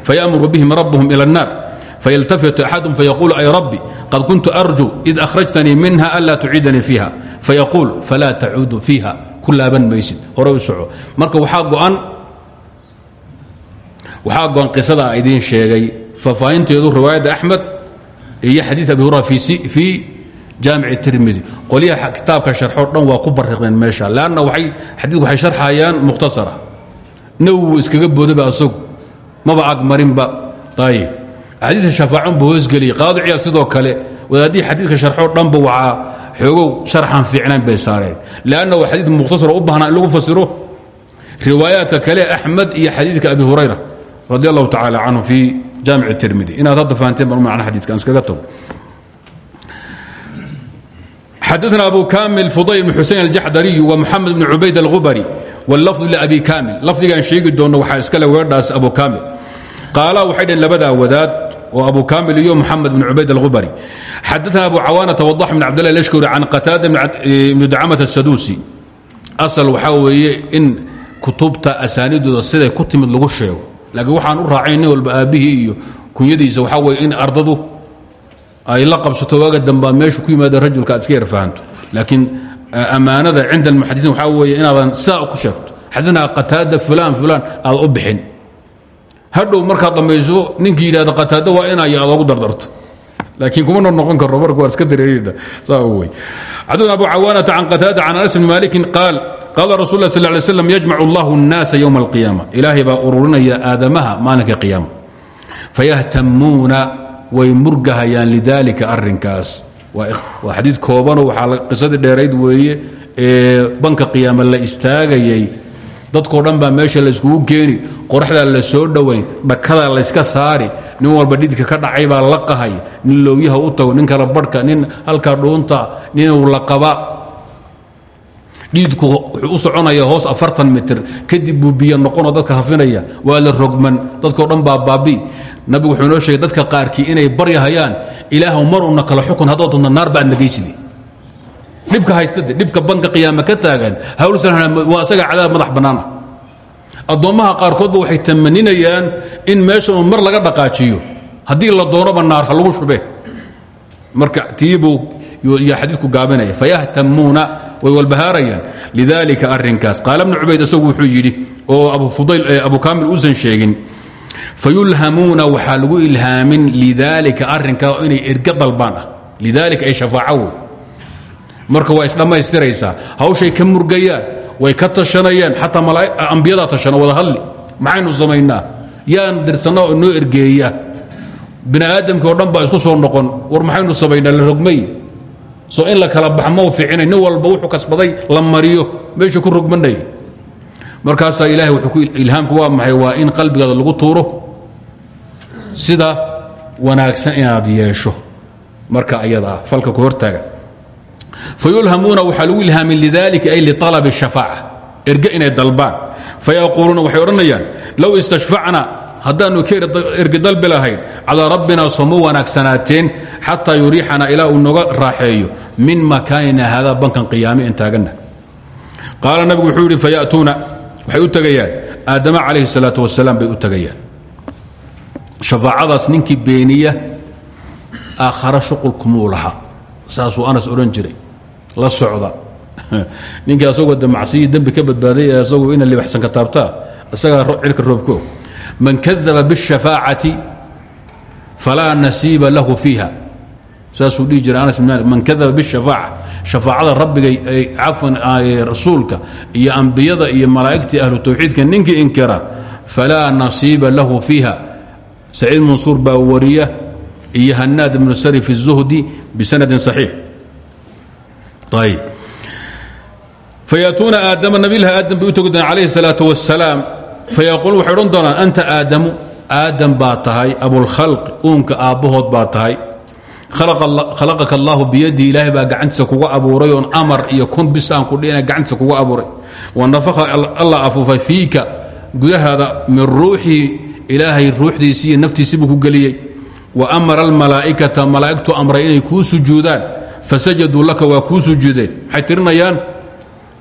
fayamuru bihim rabbuhum ila الnar fayaltafitu axadum fayaquul ay rabbi qad kuntu arju id akhrajtanii minha anlaa tuciidanii fiiha. Fayaquul falaa tacuudu fiiha. Ku laaban maysid. Hore u soco. Marka waxaa go'an waxaa goon qisada idiin sheegay. Faahfaahinteedu riwaayadda axmed iyo xadiid abi hurra fii jaamic tirmidi qolyaha kitaabka sharxoo dhan waa ku bariqdeen meesha lanna xadiidku waxay sharxayaan mukhtasara. Nawwu iskaga boodaba asagu maba agmarinba ayib xadiidka shafaacun buu hoosgeliyey qaadi ciyaal sidoo kale wadaadihii xadiidka sharxoo dhanba waxaa xoogow sharxan fiicnayn bay saareen. Lanna waa xadiid mukhtasaro u baahnaa in lagu fasiro riwaayaadka kale axmed iyo xadiidka abi hurayra radi allahu tacaala canhu fii jaamic tirmidi inaad hadda fahanteen ban macna xadidkan iskaga tago xadana abu kamil fudayl bn xusein aljaxdariy wa muxamed bn cubayd alhubari wاllafdu labi kamil lafdigaan sheegi doonno waxaa iskale weedhaas abu kamil qaala waxay dhaheen labadaa wadaad oo abu kamil iyo muxamed bn cubayd alhubari xadana abu cawaanata wadax bn cabdillah lashkuri can qataada bni dacamata asaduusi asal waxaa weeye in kutubta asaanidooda siday ku timid lagu sheego laakiin waxaan u raacayn nin walba aabbihii iyo kunyadiisa waxaa weye in ardadu ay la qabsato waaga dambaad meeshu ku yimaada rajulka aad iska yar fahanto. Laakiin ammaanada cinda almuxadiiin waxaa weeye inaadan saa ku sheegto. Xadana qataada fulaan fulaan aad u bixin. Hadhow markaad dhammayso ninkii yidhahda qataada waa inay adoogu dardarto laakiin kuma noqon karo marka waa iska dareerina saa wey xadana abu cawaanata can qataada can anas bni malikin qaal qaala rasul lah sal lay slam yajmac allahu الnaasa ywma alqiyaama. Ilaahay baa ururinaya aadamaha maalinka qiyaama. Fayahtamuuna way murgahayaan lidaalika arinkaas waa xadiid koobanoo waxaa qisadii dheerayd weeye ee banka qiyaama la istaagayay dadkoo dhan baa meesha layskugu keeni qoraxdaa la soo dhowayn dhakadaa layska saari nin walba dhidka ka dhacay baa la qahay nin loogyaha u tago nin kala barhka nin halkaa dhuunta ninuu la qaba. Dhiidku wuxuu u soconaya hoos afartan mitir kadib buu biyo noqonoo dadka hafinaya waa la rogman dadkao dhan baa baabi. Nabigu wuxuu inoo sheegay dadka qaarkii inay baryahayaan ilaahw mar una kala xukun haddoo doonta naar baad nageyside dhibka haystade dhibka banka qiyaama ka taagan hawlwaa asaga cadaab madax bannaan ah. Addoommaha qaarkoodba waxay tamaninayaan in meeshan mar laga dhaqaajiyo. Haddii la doonoba naar lagu shube. Marka tiibuu yaa xadiidku gaabinaya fayahtamuuna way walbahaarayaan. Lidalika arinkaas qaala bnu cubayd isagu wuxuu yidhi oo abu kamil uusan sheegin fayulhamuuna waxaa lagu ilhaamin lidaalika arinkaa inay erga dalbaan ah. Lidaalika ay shafaaco marka waa isdhammaystiraysaa. Hawshay ka murgayaan way ka tashanayaan xataa ambiyadaa tashana wada hadli. Maxaynu samaynaa? Yaan dirsanaa oo ergeeya bini aadamkii o dhan baa isku soo noqon. War maxaynu samaynaa? La rogmay. Soo in la kala bax fiicina nin walba wuxuu kasbaday la mariyo. Meeshu ku rogmanay markaasaa ilahay ilhaamku waa maxay? Waa in qalbigaada lagu tuuro. Sida wanaagsan inaad yeesho. Marka ayada ah falka ku hortaaga fayulhamuuna waxaa lagu ilhaamin lidalika ay lialabi shafaaca erge inay dalbaan fayaquuluuna waxay odhanayaan low istashfacna haddaannu erge dalbi lahayn calaa rabbina somo wanaagsanaateen xataa yuriixana ilaa uu noga raaxeeyo min makaanina haadaa bankan qiyaame in taaganna qaala nabigu wuxuu yidhi fayatuuna waxay u tegayaan aadama calayhi salaatu wasalaam bay u tegayaan shafaacadaas ninkii beeniya aakhara shuqulkumuu laha saasuu anas odhan jiray la socda [laughs] ninkii asagoo de macsiyii dembi ka badbaaday ee asagu ina libaxsan ka taabtaa isagaa cilka roobko man kadaba biاshafaacati falaa nasiiba lahu fiiha saasuu dhihi jiray anas bin malik man kadaba biاshafaaca shafaacada rabbiga cafwan rasuulka iyo ambiyada iyo malaa'igtii ahlu tawxiidka ninkii inkira falaa nasiiba lahu fiiha saciid mansuur baa wariya iyo hanaad ibnu sari fi الzuhdi bisanadin صaxiix fayatuuna aadama nabilah aadam bay u tegi doonaan calayhi salaatu wasalaam fayaquuluun waxay odhan doonaan anta aadamu aadam baa tahay abulkhalqi uunka aabbahood baa tahay. Khalaqaka allaahu biyadii ilaahay baa gacantiisa kuga abuuray oon amar iyo kun bisaan ku dhihina gacantiisa kuga abuuray. Wa nafakha allah afuufay fiika gudahaada min ruuxii ilaahay ruuxdiisii iyo naftiisiibuu ku geliyey. Wa amara almalaa'ikata amray inay kuu sujuudaan fasajaduu laka waa kuu sujuudeen maxay tirinayaan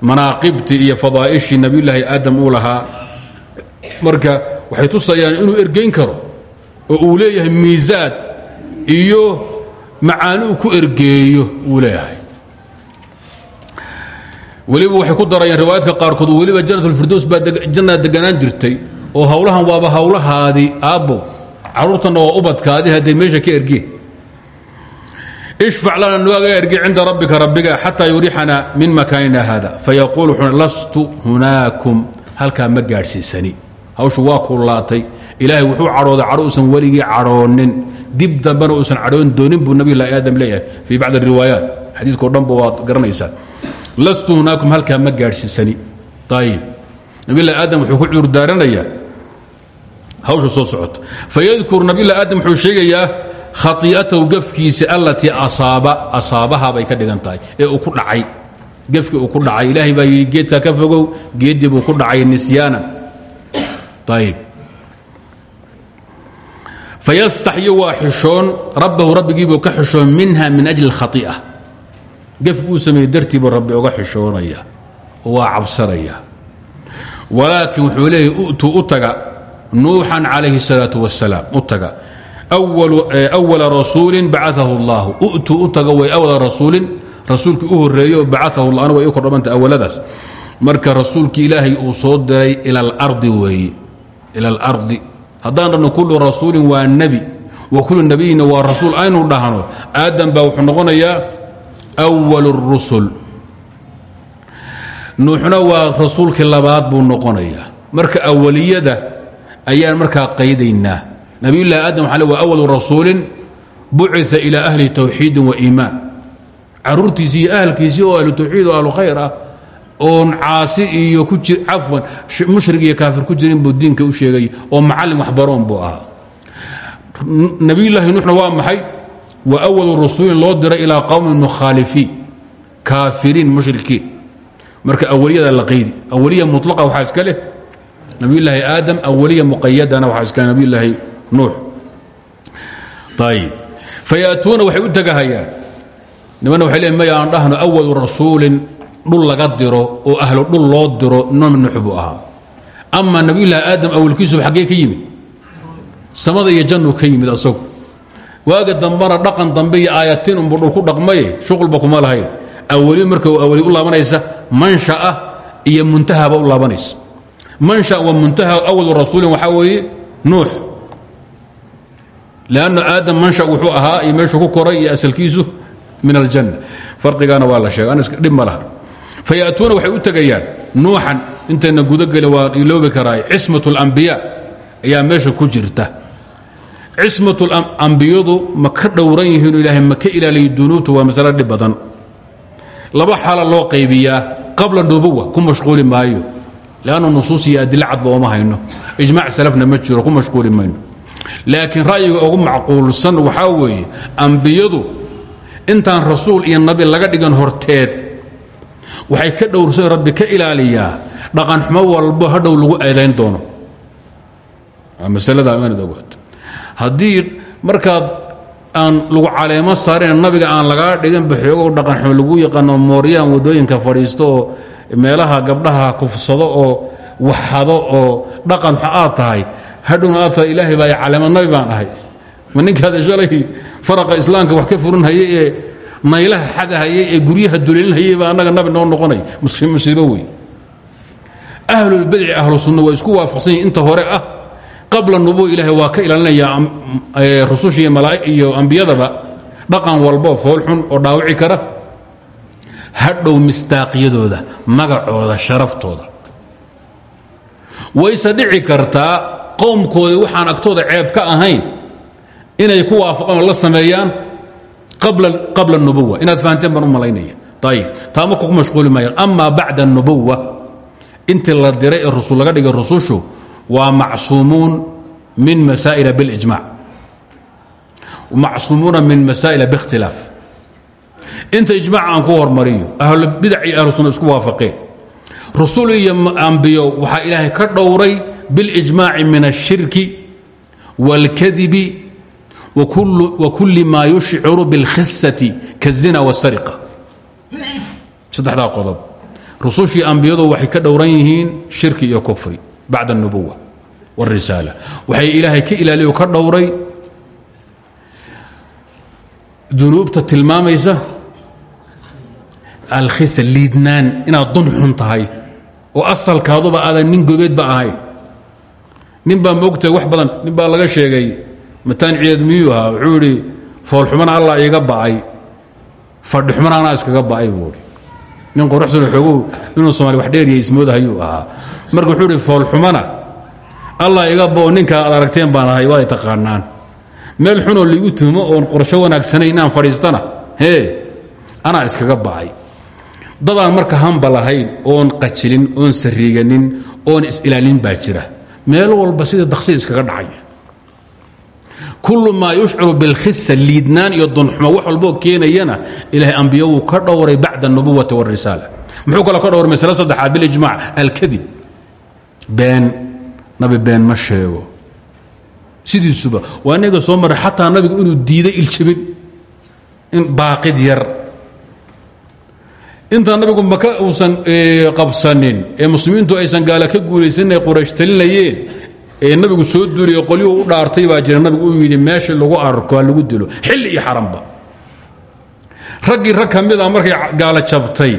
manaaqibtii iyo fadaa'ishii nebiyulaahi aadam uu waxay tusayaan inuu ergayn karo oo uu leeyahay miisaad iyo macaani uu ku ergeeyo wuu leeyahay. Weliba waxay ku darayaan riwaayaadka qaarkood weliba janat اlfirdows baa jannaa deganaan jirtay oo hawlahan waaba hawlahaadii aabbo. Carruurtanna waa ubadkaadi hadday meesha ka ergeen ishfac lana nooga ergi cinda rabbika rabbiga xataa yurixana min makaanina hada fayaquul wuxuu lastu hunaakum. Halkaa ma gaadhsiisani. Hawshu waa kullaatay ilaahay wuxuu cadhooday cadho uusan weligii cadhoonin. Dib dambena uusan cadhoon doonin buu nabi lahi aadam leeyahay fii bacdi riwaayaat. Xadiidko dhanba waad garanaysaa. Lastu hunaakum halkaa ma gaadhsiisani. Ayib nabilahi aadam wuxuu ku cuurdaaranayaa hawsha soo socota. Fayadkur nabilahi aadam wuxuu sheegayaa khai'atahu gafkiisa allatii asaaba asaabaha bay ka dhigan tahay ee uu ku dhacay gefkii uu ku dhacay ilaahay baa yidhi geedkaa ka fogow geeddii buu ku dhacay nisyaanan ayib fayastaxyi waa xishoon rabbahu rabbigiibuu ka xishoon minha min ajli اlkhai'a gefki uu sameeyey dartii buu rabbi uga xishoonaya oo waa cabsanaya walaakin wuxuu leeyahy u'tuu u taga nuuxan calayhi الsalaaة wasalaam u taga أwala rasuulin bacaahu اllah u'tuu u taga way awala rasuulin rasuulkii u horeeyo bacaahu llah anigu ay u kordhamanta awaladaas marka rasuulkii ilaahay uu soo diray ila اlardi weeye ila اlardi haddaan dhanno kullu rasuulin waa nebi wa kullu nebiyina waa rasuul aynu dhahno aadam baa wuxuu noqonayaa أwal الrusul nuuxna waa rasuulkii labaad buu noqonayaa marka awaliyada ayaan markaa qaydaynaa nabiyullahi aadam waxa waa awalu rasuulin bucia ilaa ahli tawxiidin wa iimaan. Caruurtiisii iyo ahalkiisii oo ahlu tawxiid oo ahlu khayr ah oon caasi iyo ku jir cafwan mushrig iyo kaafir ku jirin buu diinka u sheegay oo macallin waxbaroon buu ahaa. Nabiyullaahi nuuxna waa maxay? Wa awalu rasuulin loo diray ilaa qowmin mukhaalifiin kaafiriin mushrikiin. Marka awaliyada la qaydi awaliya mulaqa waxaa iska leh nabiyullaahi aadam awaliya muqayadana waxaa iska leh ayib fayaatuuna waxay u tegahayaan. Nimanna waxay leeyiin maya aan dhahno awalu rasuulin dhul laga diro oo ahlu dhul loo diro nabi nuux buu ahaa. Ama nabiyullaahi aadam awalkiisuba xaggee ka yimid. Samada iyo jannu ka yimid asagu. Waaga dambana dhaqan dambe iyo aayatiin unbu dhul ku dhaqmaye shuqulba kuma lahayn. Awali marka awali u laabanaysa mansha ah iyo muntahaba u laabanaysa. Mansha wa muntaha awalu rasuulin waxaa weeye nuux lannu aadam mansha wuxuu ahaa iyo meeshuu ku koray iyo asalkiisu min aljanna farigana waa la sheega dhib ma laha fayaatuuna waxay u tegayaan nuuxan intayna gudogeli waa iloobi karaay cismat اlambiya ayaa meesha ku jirta cismat ambiyadu ma ka dhowran yihiinu ilaahay ma ka ilaaliyo dunuubta waa masalo dhib badan laba xaala loo qaybiyaa qabla nubuwa ku mashquuli maayo lannu nusuus iyo adilo cadba ooma ma jiro ku mayno laakiin ra'yiga ugu macquulsan waxaa weeye ambiyadu intaan rasuul iyo nabi laga dhigan horteed waxay ka dhowrsan rabbi ka ilaaliyaa dhaqanxumo walbo hadhow lagu eedayn doono. Masalada inaad ogaato haddii markaad aan lagu caleemo saarin nabiga aan lagaa dhigan baxoogo dhaqanxumo lagu yaqaano mooryaan waddooyinka fadhiisto oo meelaha gabdhaha kufsado oo waxhado oo dhaqanxo aad tahay hadhowna aad tahay ilaahay baa caleemo nabi baan ahay. Ma ninkaada shalay faraqa islaamka wax ka furinhayay ee naylaha xadahayay ee guryaha duleelinhayay baa annaga nabi noo noqonay. Musiibo wey. Ahlulbidci ahlu sunna waa isku waafaqsan inta hore ah. Qabla nubuwa ilaahay waa ka ilaalinaya rususha iyo malaa'ig iyo ambiyadaba. Dhaqan walbo foolxun oo dhaawici kara. Hadhow mistaaqyadooda magacooda sharaftooda. Wayse dhici kartaa qowmkoodii waxaan agtooda ceeb ka ahayn inay ku waafaqaan oo la sameeyaan qabla nubuwa inaad fahanteen baan u malaynaya. Ayib taa marka ku mashquuli maayaan. Ama bacda nubuwa intii la diray ee laga dhigay rusushu waa macsuumuun min masaa'ila biاlijmac macsuumuuna min masaa'ila biاkhtilaaf inta ijmac aan ku hormariyo ahlubidac iyo ahlu isku waafaqeen. Rusul iyo ambiyo waxaa ilaahay ka dhowray biاlijmaaci min الshirki wاlkadibi wkulli ma yushciru biاlkhisati kaالzina wالsariqa saddexdaa qodob rusushii ambiyadu waxay ka dhowran yihiin shirki iyo kufri bacda الnubuwa wاrisaala waxay ilaahay ka ilaaliyo ka dhowray dunuubta tilmaamaysa alkhisa liidnaan inaad dun xun tahay oo asalkaaduba aadan nin gobeedba ahayn nin baa moogtay wax badan nin baa laga sheegay. Mataan ciyeed miyuu ahaa? Wuxuu idhi foolxumana allah iiga ba'ay. Anaa iskaga ba'ay buui nin qoruxsan xoogow inuu somaali wax dheeriya ismoodahayuu ahaa. Marka wuxuu idhi foolxumana allah iga bao ninkaa aad aragteen baan ahay waay taqaanaan. Meel xunoo liigu tuhmo oon qorsho wanaagsanayn inaan fadhiistana hee anaa iskaga ba'ay. Dadaan marka hamba lahayn oon qajilin oon sariiganin oon is-ilaalin baa meel walba sida daksi iskaga dhacaya kullu maa yushciru bilkhisa liidnaan iyo dunxumo wax walboo keenayana ilaahay ambiyo wuu ka dhowray bacda anubuwati wاrisaala muxuu kaloo ka dhowray masle saddexaad bilijmac alkadib been nabi been ma sheego. Sidiisuba waa inaga soo maray xataa nabigu inuu diiday iljabin in baaqid yar intaan nabigu maka uusan qabsanin ee muslimiintu aysan gaala ka guulaysanin ay quraysh talinayeen ee nabigu soo duuliyey qolyuhu u dhaartay baa jira. Nabigu uu yidhi meesha lagu arko lagu dilo xilli iyo xaranba raggii rag ka mid a markay gaala jabtay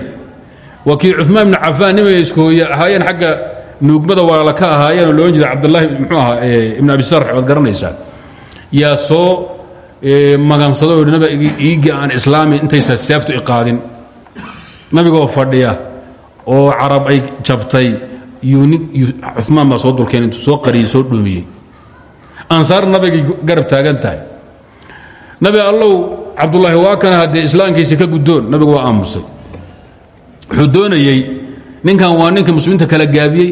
waa kii cumaan ibnu cafaan nimay iskooye ahaayeen nuugmada walaala ka ahaayeen oo loodhan jiray cabdulaahi muxuu ahaa ibnu abi sarx waad garanaysaan. Yaa soo magansada oo naba iigi aan islaami intaysa seeftu iqaadin nabigoo fadhiya oo carab ay jabtay cumaan baa soo dulkeen intuu soo qariyey soo dhumiyey. Ansaar nabigay garab taagan tahay. Nabi allow cabdulaahi waa kana haddee islaamkiisi ka guddoon nabigu waa aamusay. Wuxuu doonayey ninkan waa ninkii muslimiinta kala gaabiyey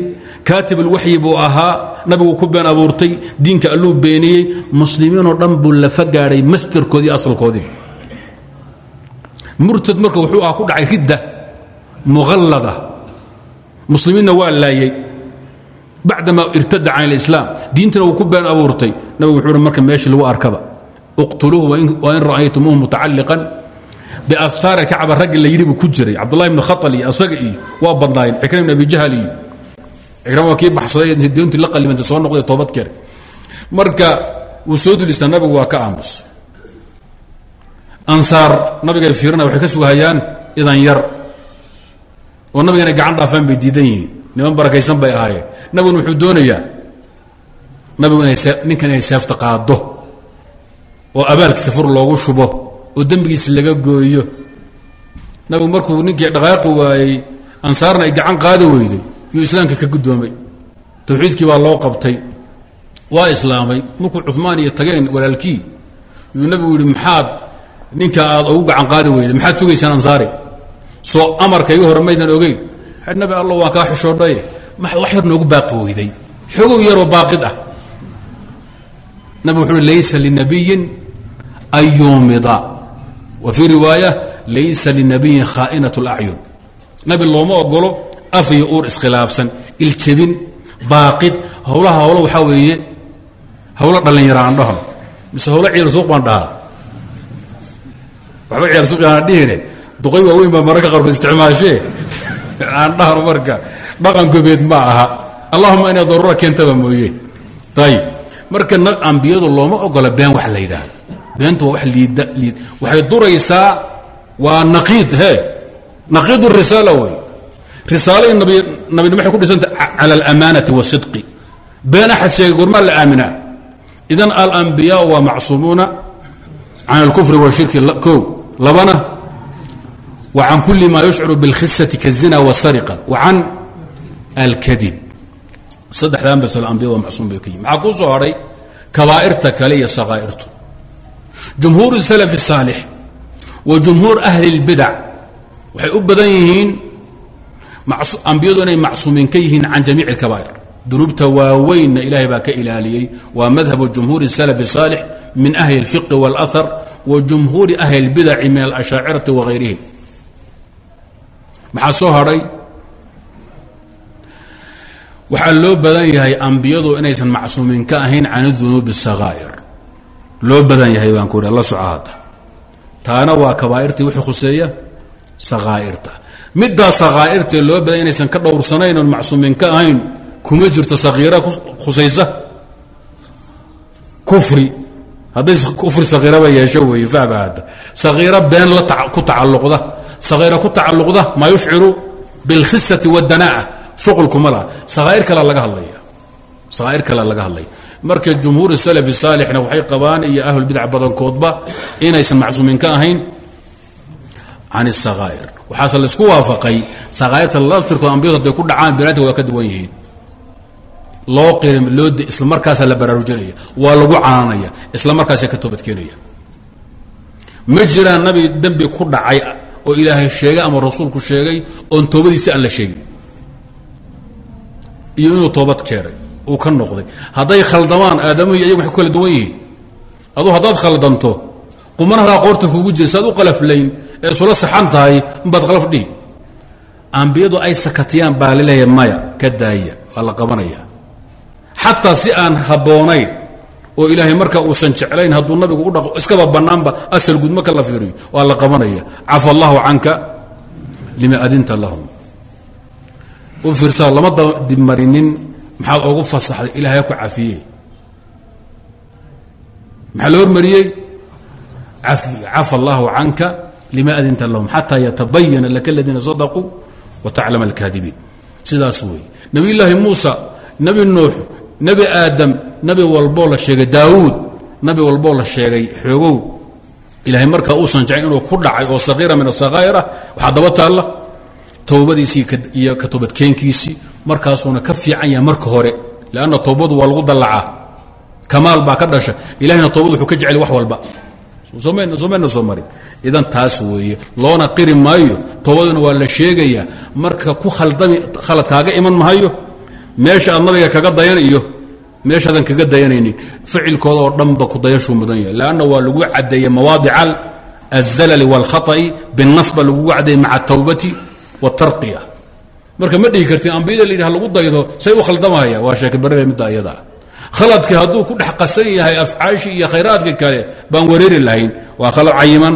kaatibulwaxyi buu ahaa nabigu ku been abuurtay diinka alluu beeniyey muslimiinoo dhan buu lafa gaadhay mastarkoodii asalkoodii murtad marka wuxuu ah ku dhacay ridda muqallada muslimiinna waa laayey bacdamaa irtada can اlislaam diintana uu ku been abuurtay. Nabigu wuxuu hi marka lagu arkaba اqtuluuhu wain ra'aytumuuhu mutacalliqan biastaari kacba raggi la yidhi buu ku jiray. Cabdullahi ibn khatal iyo asaga iyo waa badnaayeen cikram ibn abi jahl iyo doontii la qalimantay soo noqday toobad kere marka wuu soo dulistaa nabigu ka aamusay ansaar nabigay fiirina waxay ka sugahayaan idan yar. Oo nabiga inay gacan dhaafaan bay diidan yihiin. Niman barakaysan bay ahaayeen. Nabiguna wuxuu doonayaa nabigu ninkan inay seefta qaado oo abaalkiisa fur loogu shubo oo dembigiisa laga gooyo. Nabigu markuu ninkii dhaqaaqi waayey ansaarna ay gacan qaadi weyday yuu islaamka ka guddoomay. Tawxiidkii baa loo qabtay. Waa islaamay. Markuu cumaan iyo tageen walaalkii. Yuu nabigu yidhi maxaad ninka aad ugu gacan qaadi weyday maxaad tugaysaan ansaari? Soo amarka iga hore ogeyn. Nabi alla waan kaa xishoodhaye wax yar noogu baaqi weyday. Xogow yaroo baaqid ah. Nabig wuxu uhi laysa linabiyin an wa fii riwaaya laysa linabiyin khaa'inat اlacyun nabi looma ogolo af iyo uur iskhilaafsan iljebin baaqid howlaha howlo waxaa weeye howlo dhallinyara aan dhahno mise howlo ciyaar suuq baan dhahaa suuq aan dhihine duqay waaweyn baa mararka qaarkood isticmaashee [laughs] aan dhahno marka. Dhaqan gobeed ma aha. Allahuma inay daruura keentaba mooye. Ayib marka ambiyadu looma ogola been wax la yidhaahdo. Beentu waa wax liid waxay duraysaa waa naqiid he. Naqiid risaala wey. Risaalai nabi nabina waxay ku dhisanta cala alamaanati wasidqi been axad sheegay gormaa la aaminaa idan alambiyaa waa macsuumuuna can alkufri washirki labana وعن كل ma يشcر بالkhisة kالزنا والsرقة وعan الkdib saddexdan basl ambiya waa macsuum bay ka yihin maxaa ku soo hadhay kabaa'irta kale iyo sakaa'irtu jumhuur السلف الصاalح wa jumhuur أhli الbidac waxay u badan yihiin ambiyadu inay macsuumiin ka yihiin can jamiiع الكabا'ir dunuubta waaweynna ilaahay baa ka ilaaliyey waa madhabu jumhuur السلف الصاalح min أhli الفiqh والأثر wa jumhuuri أhli الbidaci min الأشhaaciraةi وغayrihim maxaa soo hadhay waxaa loo badan yahay ambiyadu inaysan macsuumiin ka ahayn can dunuub الsakaa'ir loo badan yahay baan ku idhi la soco hadda taana waa kabaa'irtii wixii khuseeya sakaa'irta middaa sakaa'irtee loo badan inaysan ka dhowrsanayn oon macsuumiin ka ahayn kuma jirto sakiira khusaysa kufri hadday kufri sakiiraba yeesho weeye fahba hadda sakiiro been ku tacalluqda. Sakiira ku tacalluqda maa yushciru biاlkhisati waاdanaa'a shuqulkuma laha sakaa'ir kalea laga hadlaya. Sakaa'ir kale laga hadlay marka jumhuur salafi saalixna waxay qabaan iyo ahlulbidc badankoodba inaysan macsuumiin ka ahayn can isakaa'ir waxaase la isku waafaqay. Sakaa'irta laftirkood ambiyadu hadday ku dhacaan binaadka waa ka duwan yihiin loo loo isla markaasaa la baraarujinaya waa lagu canaanaya isla markaasa ka toobadkeenaya ma jiraan nabi dembi ku dhacay oo ilaahay sheegay ama rasuulku sheegay oon toobadiisi aan la sheegin. Iyo inuu toobad keenay uu ka noqday. Hadday khaldamaan aadamuhu iyagu waxay kala duwan yihiin. Aduu haddaad khaldanto qumanahaa qoorta kugu jira saad u qalaflayn ee isula saxan tahay inbaad qalaf dhihi ambiyadu ay sakatiyaan baa laleeya maya ka daaya waa la qabanaya xataa si aan habboonayn oo ilaahay marka uusan jeclayn hadduu nabigu u dhaqo iskaba bannaanba asal guud marka la fiiriyo. Waa la qabanaya. Cafa canka lima adinta lahum. U lama dibmarinin maxaad ogu fasaxday? Ilaahay ku cafiyey. Maxaa la hormariyey? Cafa allahu canka lima adinta lahum xataa yatabayana laka aladiina sadaquu wa taclama alkaadibiin sidaas weeye. Llaahi muusa nebi nuux nebi aadam nebi walboo la sheegay daawuud nebi walboo la sheegay xoogow. Ilaahay markaa uusan jecin inuu ku dhacay oo sakiira min asakhaa'ira waxaa daba taalla. Towbadiisii iyo ka toobadkeenkiisii markaasuuna ka fiican yahay marka hore lanna towbadu waa lagu dallacaa. Kamaal baa ka dhasha. Ilahayna towbad wuxuu ka jecel wax walba. Somayna soo marin. Idan taas weeye loona qiri maayo. Towbaduna waa la sheegayaa. Marka ku khaldami khalad kaaga iman mahayo meesha aad nabiga kaga dayan meeshaadan kaga dayanaynin ficilkooda oo dhanba ku dayashuu mudan yahay lanna waa lagu cadeeyey mawaadica azalali wاlkhaطa'i binas baa lagugu cadeeyey maca atawbati wاtarqiya marka ma dhihi kartiin ambiyada la yidhi ha lagu daydo say u khaldamaya waa sheekebarre midda ayadaa khaladkii hadduu ku dhex qasan yahay afcaashii iyo khayraadka kale baan wareeri lahayn waa khalad cayiman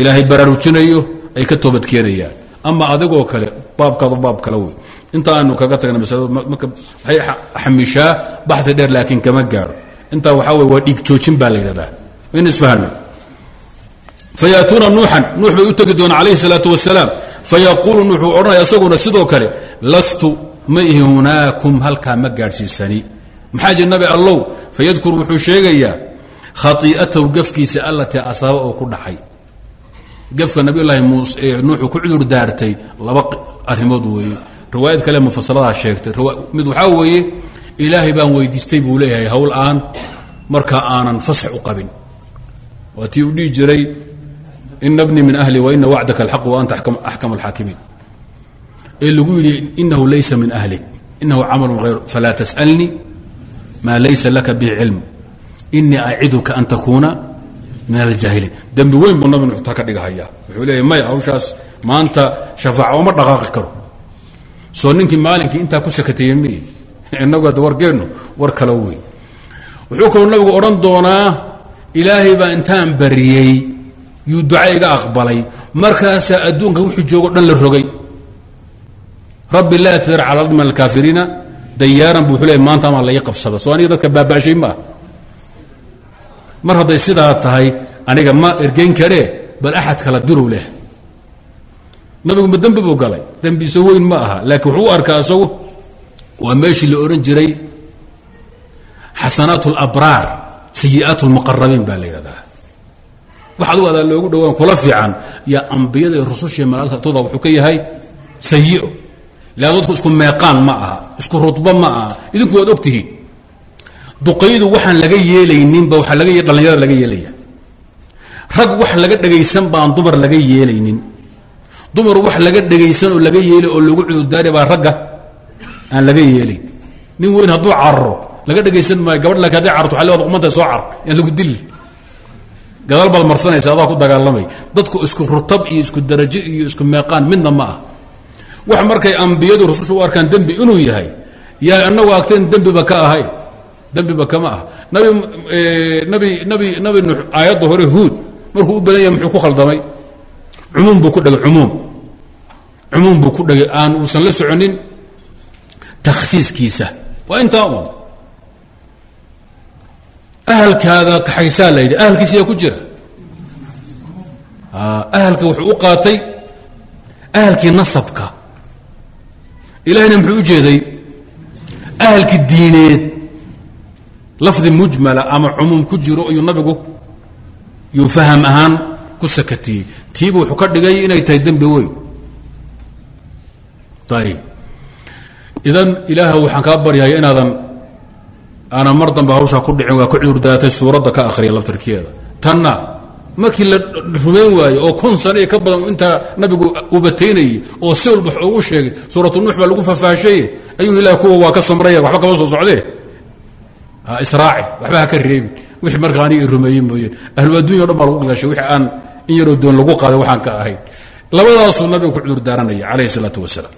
ilaahay baraarujinayo ay ka toobadkeenayaan ama adigoo kale baabkaadu baab kale wey inta aanu kaga tagna waxay xamishaa baxdi dheer laakiin kama gaaro. Intaa waxaa wey waa dhiig joojin baa la yidhahdaa. Waynu isfahanay fayaatuuna nuuxan nuux bay u tegi doonaa calayhi salaatu wasalaam fayaquulu nuuxuu odhanaya isaguna sidoo kale lastu ma ihi hunaakum halkaa ma gaadhsiisani. Maxaa jir nabi allow? Fayadkur wuxuu sheegayaa khai'atahu gafkiisa allatii asaaba oo ku dhacay. Gafka nabiyulaahi muuse nuuxuu ku cudur daartay laba arrimood weeye riwaayad kale mufasaladaa sheegtay. Mid waxaa weeye ilaahay baan weydiistay buu leeyahay hawl aan marka aanan fasax u qabin. Waa u dhihi jiray ina bni min ahli waina wacdaka alxaq wa anta axkam alxaakimiin ee lagu yidhi inahu laysa min ahlik inahu camalu hayr falaa tas'alnii maa laysa laka bihi cilm. Inii aciduka an takuuna min aljaahiliin. Dembi weyn buu nabi ka dhigahaya wuxuu leeyahy maya hawshaas maanta shafaaca uma dhaqaaqi karo soo ninkii maalinkii intaa ku sakateeye miy inagu hadda wargeennu war kalo weyn. Wuxuu kaloo nabigu odhan doonaa ilaahay baa intaan bariyey yuu duca iga aqbalay. Markaasaa adduunka wuxuu joogo dhan la rogay. Rabbi laa tadar cala ardi min alkaafiriina dayaaran bu wuxuu leey maanta amaa lai qabsada soo aniga dadka baaba'shay ma ah mar hadday sidaa tahay aniga ma ergeyn karee bal axad kala diru leh nabigu ma dembi buu galay. Dembiisa weyn ma aha laakiin wuxuu u arkaa isagu waa meeshii la odhan jiray xasanaat اlabraar sayi'aat اlmuqarabiin baa la yidhahdaa. Wax adugu adaa loogu dhowaan kula fiican yaa ambiyada iyo rususha malagta agtooda wuxuu ka yahay sayi'o. Lean dadku isku meeqaan ma aha isku rudbo ma aha. Idinku waad og duqaydu waxaan laga yeelayninba waxaa laga dhallinyarada laga yeelaya. Rag wax laga dhegaysan baan dumar laga yeelaynin dumar wax laga dhegaysan oo laga yeelay oo lagu cudurdaari baa ragga aan laga yeelayn nin weyn hadduu cararo laga dhegaysan maayo gabadh laakiin hadday cararto waxa le wada umanta soo car yaan lagu dili gadaal baad marsanaysa adaa ku dagaalamay. Dadku isku rutab iyo isku darajo iyo isku meeqaan midna ma ah. Wax markay ambiyadu rususha u arkaan dembi inuu yahay yaa anagu agteen dembiba ka ahayn dembiba kama ah. Nabi nabi nabi nabi nuux aayadda hore huud markuu u badan yahay muxuu ku khaldamay cumuum buu ku dhagay cumuum. Cumuum buu ku dhagay. Aan uusan la soconin takhsiiskiisa. Waa intaa un ahalkaada kaxaysaa la yidhi ahalkiisa yaa ku jira. Ahalka wuxuu u qaatay ahalkii nasabka. Ilahayna muxuu u jeeday ahalki diineed. Lafdi mujmala ama cumuum ku jiro ayuu nabigu yuu faham ahaan ku sakatiyey tiiba wuxuu ka dhigay inay tahay dembi weyn. Ayib idan ilaah waxaan kaa baryaya inaadan aanan mar dambe hawshaa ku dhicin waa ku cudurdaatay suuradda ka akhriya laftarkeeda tanna markii la rumayn waayo oo kun sano iyo ka badan intaa nabigu ubataynayey oo si walba ugu sheegay suuratu nuux baa lagu fafaashaye ayuu ilaah kuwa waa ka samraya waxba kama soo socdee? Israaci waxba ha ka reebin. Wixii markaa aniga rumeeye mooyeen. Ahlu addunya o dhan baa lagu gashay wixii aan in yaroo doon lagu qaaday waxaan ka ahayn labadaasuu nabigu ku cudur daaranaya calayhi isalaatu wasalaam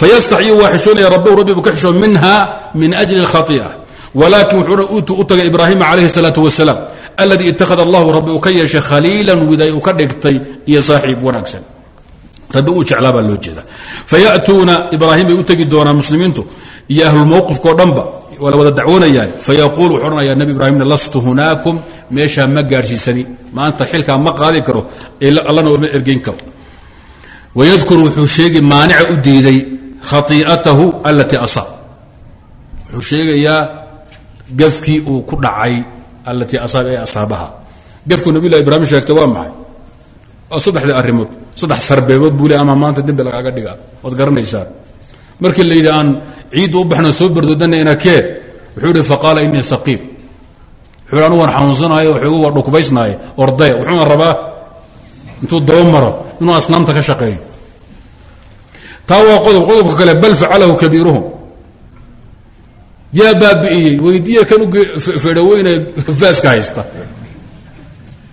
fayastaxyi waa xishoonaya rabbihu rabbi buu ka xishoon minha min ajli اlkhai'a walaakin wuxuuna uutu u tagay ibraahima calayhi الsalaatu wasalaam aladii ittakhada allahu rabbi uu ka yeeshay khaliilan widay uu ka dhigtay iyo saaxiib wanaagsan rabbi uu jeclaa baa loo jeeda faya'tuuna ibraahim bay u tegi doonaan muslimiintu iyo ahlulmowqifkao dhanba waa la wada dacwoonayaan fayaquul wuxuu odhanayaa nebi ibraahimna lastu hunaakum? Meeshaa ma gaadhsiisani. Maanta xilkaa ma qaadi karo allana ma ergeyn karo. Wayadkur wuxuu sheegi maanica u diiday khai'atahu alatii asaab wuxuu sheegayaa gafkii uu ku dhacay alatii asaab ee asaabaha. Gafku nabilah ibraahim sheegtay waa maxay? Waa saddexdii arrimood saddex sarbeebood buu le ama maanta dembi lagaaga dhigaa waad garanaysaan. Markii la yidhi aan ciidda u baxno soo bardoodanayna kee? Wuxuu ihi faqaala inii saqiim. Wuxuu hi anu waan xanuunsanayo waxugu waa dhukubaysnaaye ordaya wuxuuna rabaa? Intuu daba maro inuu asnaamta ka shaqeeyo. Taa waa qodob qodobka kale bal facalahu kabiiruhum. Yaa baabi'iyey weydiiya kan u fedhaweyne faaska haysta.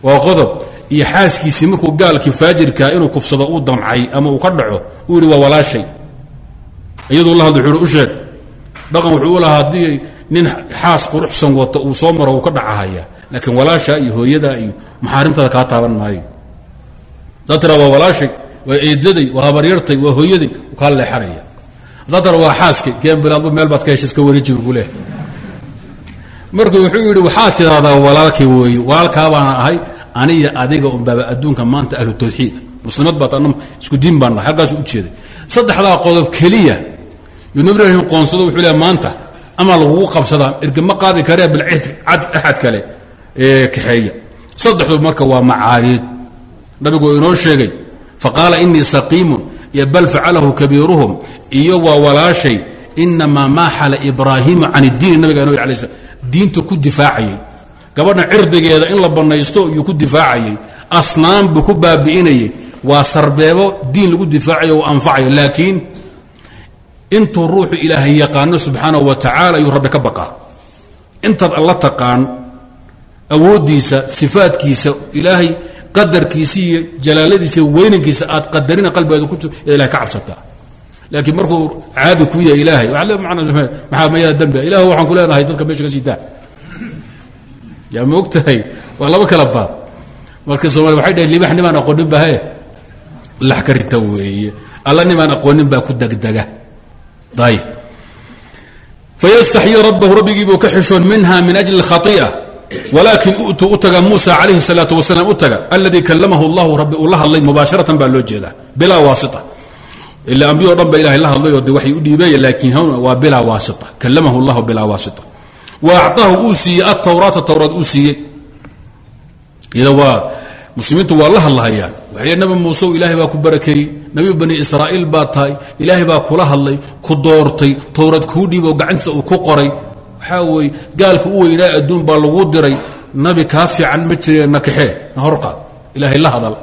Waa qodob. Iyo xaaskiisii markuu gaalkii faajirkaa inuu kufsado uu damcay ama uu ka dhaco uu yihi waa walaashay iyaduu la hadlay wuxuuhi u sheeg dhaqan wuxuu u lahaa haddii nin xaas quruxsan wato uu soo maro uu ka dhacahaya laakiin walaashaa iyo hooyadaa iyo maxaarimtada kaa taaban maayo. Haddaad tira waa walaashay eedaday waa habaryartay waa hooyaday kaa leexanaya. Haddaad tira waa xaaskay gembilaadba meel baad ka hesha iska wareeji buu wuxuu yidhi waxaad tidahdaa walaalkay weeye walaalkaa baana ahay aniya adiga unbaaba adduunka maanta ahlu tawxiid. Muslimad anna isku diin baan nahay halkaasuu u jeeday. Saddexdaa qodob keliya yuu nabi ibraahim qoonsado wuxuu leeya maanta ama lagugu qabsadaa ergama qaadi karee cad axad kale ee kaxeeya. Saddexdu marka waa macaariid nabigu inoo sheegay faqaala inii saqiimun iyo bal facalahu kabiiruhum iyo waa walaashay inamaa maaxala ibraahimu can iddiini nabiga inoo alay slam diintu ku difaacayay gabadhan cirdigeeda in la bannaysto iyuu ku difaacayay asnaan buu ku baabi'inayay waa sarbeebo diin lagu difaacayo u anfacayo laakiin intuu ruuxu ilaahay yaqaano subxaanahu wa tacaala ayuu rabbi ka baqaa. Intaad alla taqaan awooddiisa sifaadkiisa ilaahay qadarkiisa iyo jalaaladiisa weynankiisa aad qadarina qalbigeeda ku ilahay ka cabsataa laakiin markuu caadi ku yahay ilaahay maxaa mayaa dembi ilah waxaan ku leenahay dadka meesha ka siitaa yaa ma og tahay waa laba kala baab. Marka soomaliya waxay dhaheen libax nimaan aqoonin ba he lax ka rita weeye. Alla nimaan aqoonin baa ku degdega ayib fayastaxyi rabbahu rabbigii buu ka xishoon minha min ajli اlkhai'a walaakin utuu u taga muusa calayhi الsalaaةu wasalaam u taga aladii kalamahu اllahu rabbi uu la hadlay mubaasharatan baa loo jeedaa bilaa waasita ila ambiyo dhan ba ilahay la hadlay oo de waxay u dhiibeeya laakiin waa bilaa waasita kalamahu اllahu bilaa waasita wa acطaahu uu siiyey atawraata tawraad uu siiyey iyada waa muslimiintu waa la hadlahayaan waxay nabi muuse ilaahay baa ku barakeeyey nabi bani israa'iil baa tahay ilaahay baa kula hadlay ku doortay towrad kuu dhiiboo gacantiisa uu ku qoray. Waxaa weeye gaalka u weynaa adduun baa lagu diray. Nabi kaa fiican ma jire na kaxee. Na horqaad ilaahay la hadal.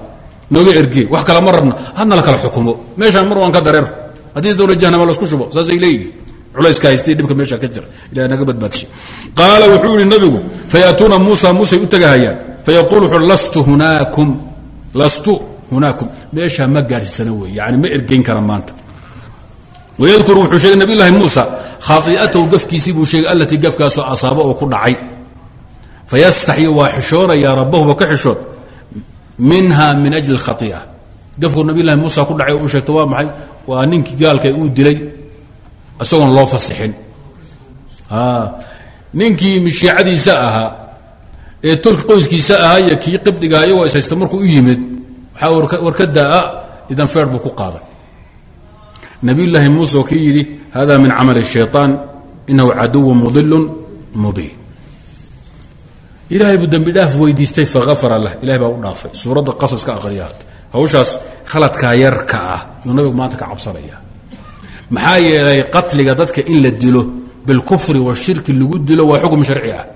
Nooga ergee. Wax kale ma rabna. Hadna la kala xukumo. Meeshaan mar waan ka dareer. Haddii dowla jahnama lasku shubo saasay leeyihiin culayska haystay dhibka meesha ka jira. Ilahay naga badbaadshay qaala wuxuu yihi nabigu fayaatuuna muusa muusay u tegahayaan fayaquul wuxuu lastu hunaakum. Lastu hunaakum meeshaa ma gaadhsiisana wey yani ma ergeyn kara maanta wayadkuru wuxuu sheegay nabiy llaahi muusa khai'atahu gafkiisii buu sheegay allatii gafkaasoo asaabo oo ku dhacay fayastaxyi waa xishoonayaa rabbahuba ka xishood minha min ajli اlkhai'a gafku nabiy llahi muusa ku dhacay oo u sheegta waa maxay waa ninkii gaalka uu dilay isagoon loo fasixin ninkii mishiicadiisa ahaa ee tolki qoyskiisa ahaa iyo kii qibdiga iyagoo is haysta markuu u yimid waxaa war ka daa idan feer buu ku qaaday nabiyullaahi muuse oo kii yidhi hada min camali الshayطaan inahu caduwu mudilun mubiin ilaahay buu dembi dhaaf weydiistay faafara lah ilahay baa u dhaafay suuradda qasaska aqriya hawshaas khaladkaa yarka ah yuu nabigu maanta ka cabsanaya maxaa yeelay qatliga dadka in la dilo bilkufri washirki lagu dilo waa xukm sharci ah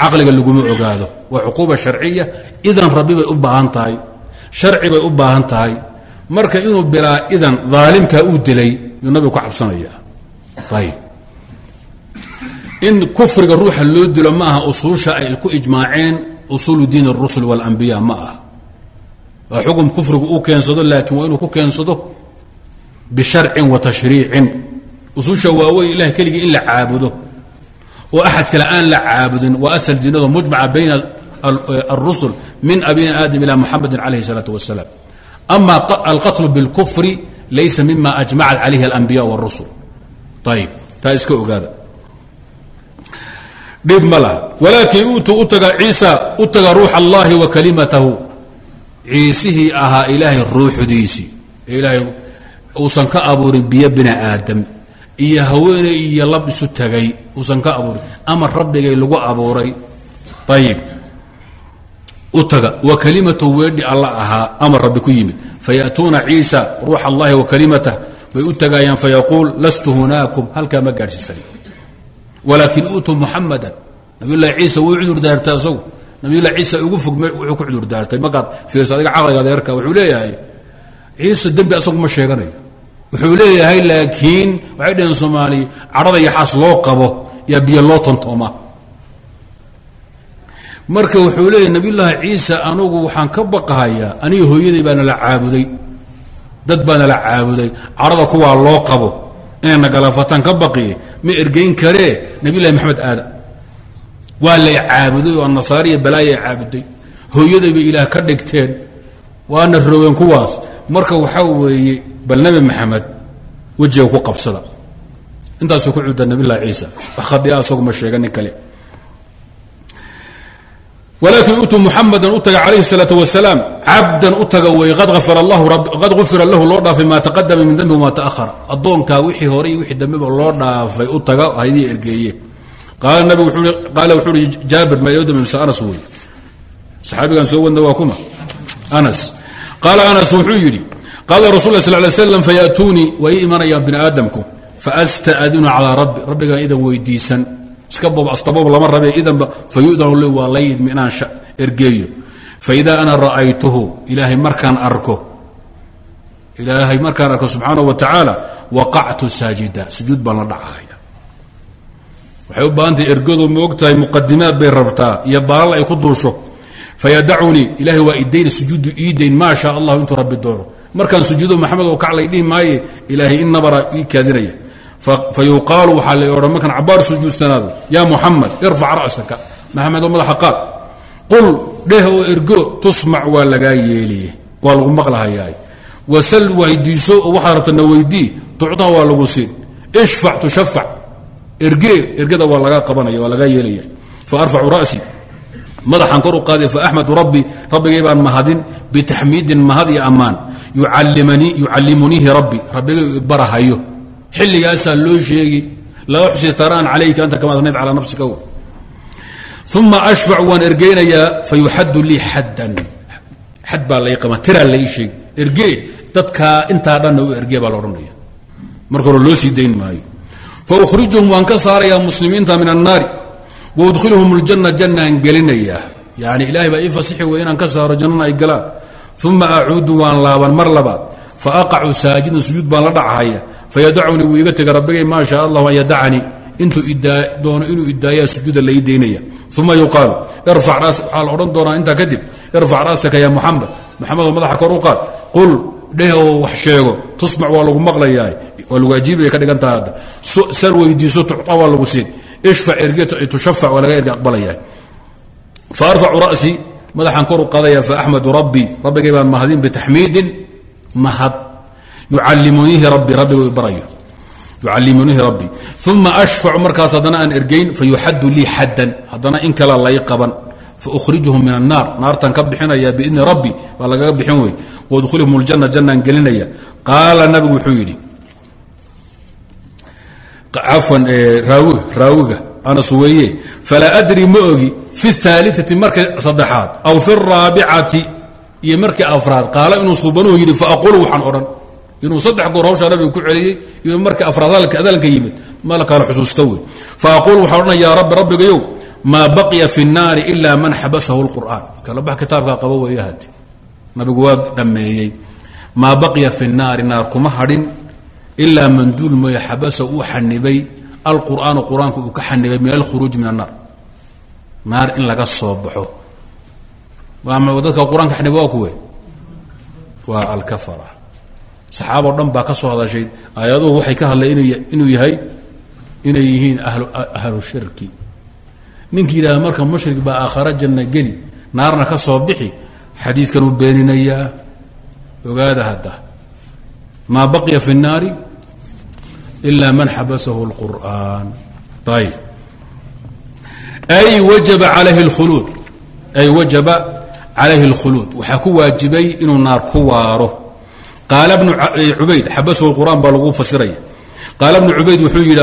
caqliga laguma ogaado waa cuquuba sharciya idan rabbi bay u baahan tahay sharci bay u baahan tahay. Marka inuu bilaa idan daalimkaa uu dilay yuu nabigu ka cabsanaya ayb in kufriga ruuxa loo dilo ma aha usuusha ay ku ijmaaceen usuulu diin اrusul wاlambiya ma aha. Waa xukun kufrigu uu keensado laakiin waa inuu ku keensado bisharcin wa tashriicin. Usuusha waaweyn ilahay keligii in la caabudo. Oo axad kale aan la caabudin waa asal diinado mujmaca bayna الrusul min abina aadam ilى muxamadi calayh الsalaaة wasalaam ama alqatl bاlkufri laysa mima ajmacat calayhi اlanbiya wالrusul ayb taa iska ogaada dhib ma laha walaakin uutuu u taga ciisa u taga ruux allahi wa kalimatahu ciisihii ahaa ilaahay ruuxdiisii ilaahay uusan ka abuurin biyo bini aadam iyo haweeney iyo lab isu tagay uusan ka abuurin ama rabbigay lagu abuuray ayib u taga wa kalimatu weedhi alla ahaa ama rabbi ku yimid. Faya'tuuna ciisa ruux allahi wa kalimatah. Bay u tagaayaan fayaquul lastu hunaakum halkaa ma gaadhsiisan walaakin uutuu muxamadan nabiyulahi ciisa wuu cudur daartay asagu. Nabiyulahi ciisa ugu fog wuxuu ku cudur daartay. Markaad fiirso adiga caqliga adeerka wuxuu leeyahay. Ciisa dembi asagu ma sheeganayo. Wuxuu leeyahay laakiin waxay dhaheen soomaaliya cadhada iyo qabo yaa biyo loo tontooma marka wuxuu leeyahay nabiyullaahi ciisa anugu waxaan ka baqahayaa aniga hooyaday baa nala caabuday. Dad baa nala caabuday. Cadhada kuwaa loo qabo inay nagalafataan ka baqiye ma ergeyn karee nabiyulahi maxamed aada. Waa lay caabuday oo nasaariya balaaya caabuday. Hooyaday bay ilaah ka dhigteen. Waana rogeen kuwaas. Marka waxaa weeye bal nebi maxamed wejiga ku qabsada. Intaasuu ku cuda nabiylahi ciisa. Wax khadia asagu ma sheega nin kale wlaakin utuu muxamadan u taga calayhi اsalaa wasalaam cabdan u taga wey qad ufira lahu loo dhaafay maa taqadama min dambi wama taahara addoonkaa wixii hore iyo wixii dambeba loo dhaafay u taga haydii ergeeye qaala wuxuu uhi jaabir maayooda mimsa anas wey saxaabigan soo wadna waa kuma. Anas. Qaala anas wuxuu yidhi qaala rasul lah sal lay slam fayaatuunii way imanayaan bini aadamku faasta'dinu calaa rabbi. Rabbigaan idan weydiisan iska bob astabob lama rabe idanba fayudanu li waa la yidmi inaan ergeeyo faida ana ra'aytuhu ilaahay markaan arko ilaahay markaan arko subxaanaه wa tacaala waqactu saajida sujuud baan la dhacaya. Waxay u baahan tahay ergadu ma og tahay muqadimaad bay rabtaa iyo baalal ay ku duusho. Fayadacunii ilahay waa idayna sujuudu iidayn maa shaa allahu intuu rabbi doono markaan sujuudo maxamed oo kaclay dhihi maaye ilaahay in nabara ii kaadinaya fayuqaalu waxaa la odhan markaan cabaar sujuudsanaado yaa muxamed irfac ra'saka. Maxamed oo madaxa qaad qul dheh oo ergo tusmac waa lagaa yeeliye waa lagu maqlahayaay. Wasal weydiiso oo waxaad rabtana weydii tucdaa waa lagu siin. Ishfac tushafac ergee ergada waa lagaa qabanaya waa lagaa yeelaya faarfacu ra'si madaxaan kor u qaaday faaxmadu rabbi rabbigay baan mahadin bitaxmiidin mahad iyo ammaan xilligaasaa loo sheegi laa uxsi taraan calayka anta kama adnayd calaa nafsika uma ashfac waan ergeynayaa fayuxaddu lii xaddan. Xad baa lay qaba tiraa lay sheeg ergee dadkaa intaa dhanna u ergee baa la odhanaya. Marka hore loo sii dayn maayo. Faukrijuhum waan ka saarayaa muslimiinta min annaari. Waudkhiluhum اljanna jannaan gelinayaa yani ilahay baa ii fasixi wey inaan ka saaro jannana ay galaan. Uma acuudu waan laaban mar labaad. Faaqacu saajidan sujuud baan la dhachaya fayadacunii wuu iga tega rabbigay maa shaa allahu an yadacanii intuu doono inuu idaayaa sujuuda lai daynaya uma yuqaalu irfac ras waxaa la odhan doonaa intaa kadib irfac ra'saka ya muxamed muxamedoo madaxa kor u qaad qul dheh oo wax sheego tusmac waa lagu maqlayaa waa lagu ajiibaya ka dhigan taha hadda sar weydiiso tucta waa lagu siin ishfac erge tushafac waa laga erge aqbalaya faarfacu ra'sii madaxaan kor u qaadaya faaxmadu rabbii rabbigay baan mahadin bitaxmiidin mahad yucallimuniihi rabbi rabbigu barayo yucallimuniihi rabbi uma ashfacu markaas haddana aan ergayn fayuxaddu lii xaddan haddana in kala lay qaban faukrijuhum min annaar naartaan ka bixinaya biidni rabbi baa lagaga bixin wey waudkhilhum اljanna jannaan gelinaya qaala nabigu wuxuu yidhi cafwan raawi raawiga anas weeye falaa adri ma ogi fi اثaaliثati marka saddexaad aw fi الraabicati iyo markii afraad qaala inuu subanuhu yidhi faaqulu waxaan odhan inuu saddex goor hawshaa nabiga ku celiyey iyo markii afraad adalka yimid ma la kala xusuusta wey faaqulu waxaan odhan ya rabbi rabbigayow maa baqiya fi الnaari ila man xabasahu اlqur'an kalabax kitaabkaa qaba weeye hadi nabigu waa dhammeeyey maa baqiya fi الnaari naar kuma hadhin ilaa man duul mooye xabasa uu xanibay alqur'aanu qur-aanku uu ka xanibay min alkhuruuj min annaar naar in laga soo baxo dadka qur-aanka xaniba waa kuwe waa alkafara saxaabao dhan baa ka soo hadashay aayaduhu waxay ka hadlay inuu yahay inay yihiin ahlu shirki ninkii yidhahda marka mushrik baa aakhara janna geli naarna ka soo bixi xadiidkan uu beeninayaa ogaada hadda maa baqiya fi الnaari ila man xabasahu اlqur'an ayb ay wajaba alayhi اlkhuluud ay wajaba calayhi اlkhuluud waxaa ku waajibay inuu naar ku waaro qaala bnu cubayd xabasahu qur'aan baa lagu fasiraya. Qaala bnu cubayd wuxuu yidhi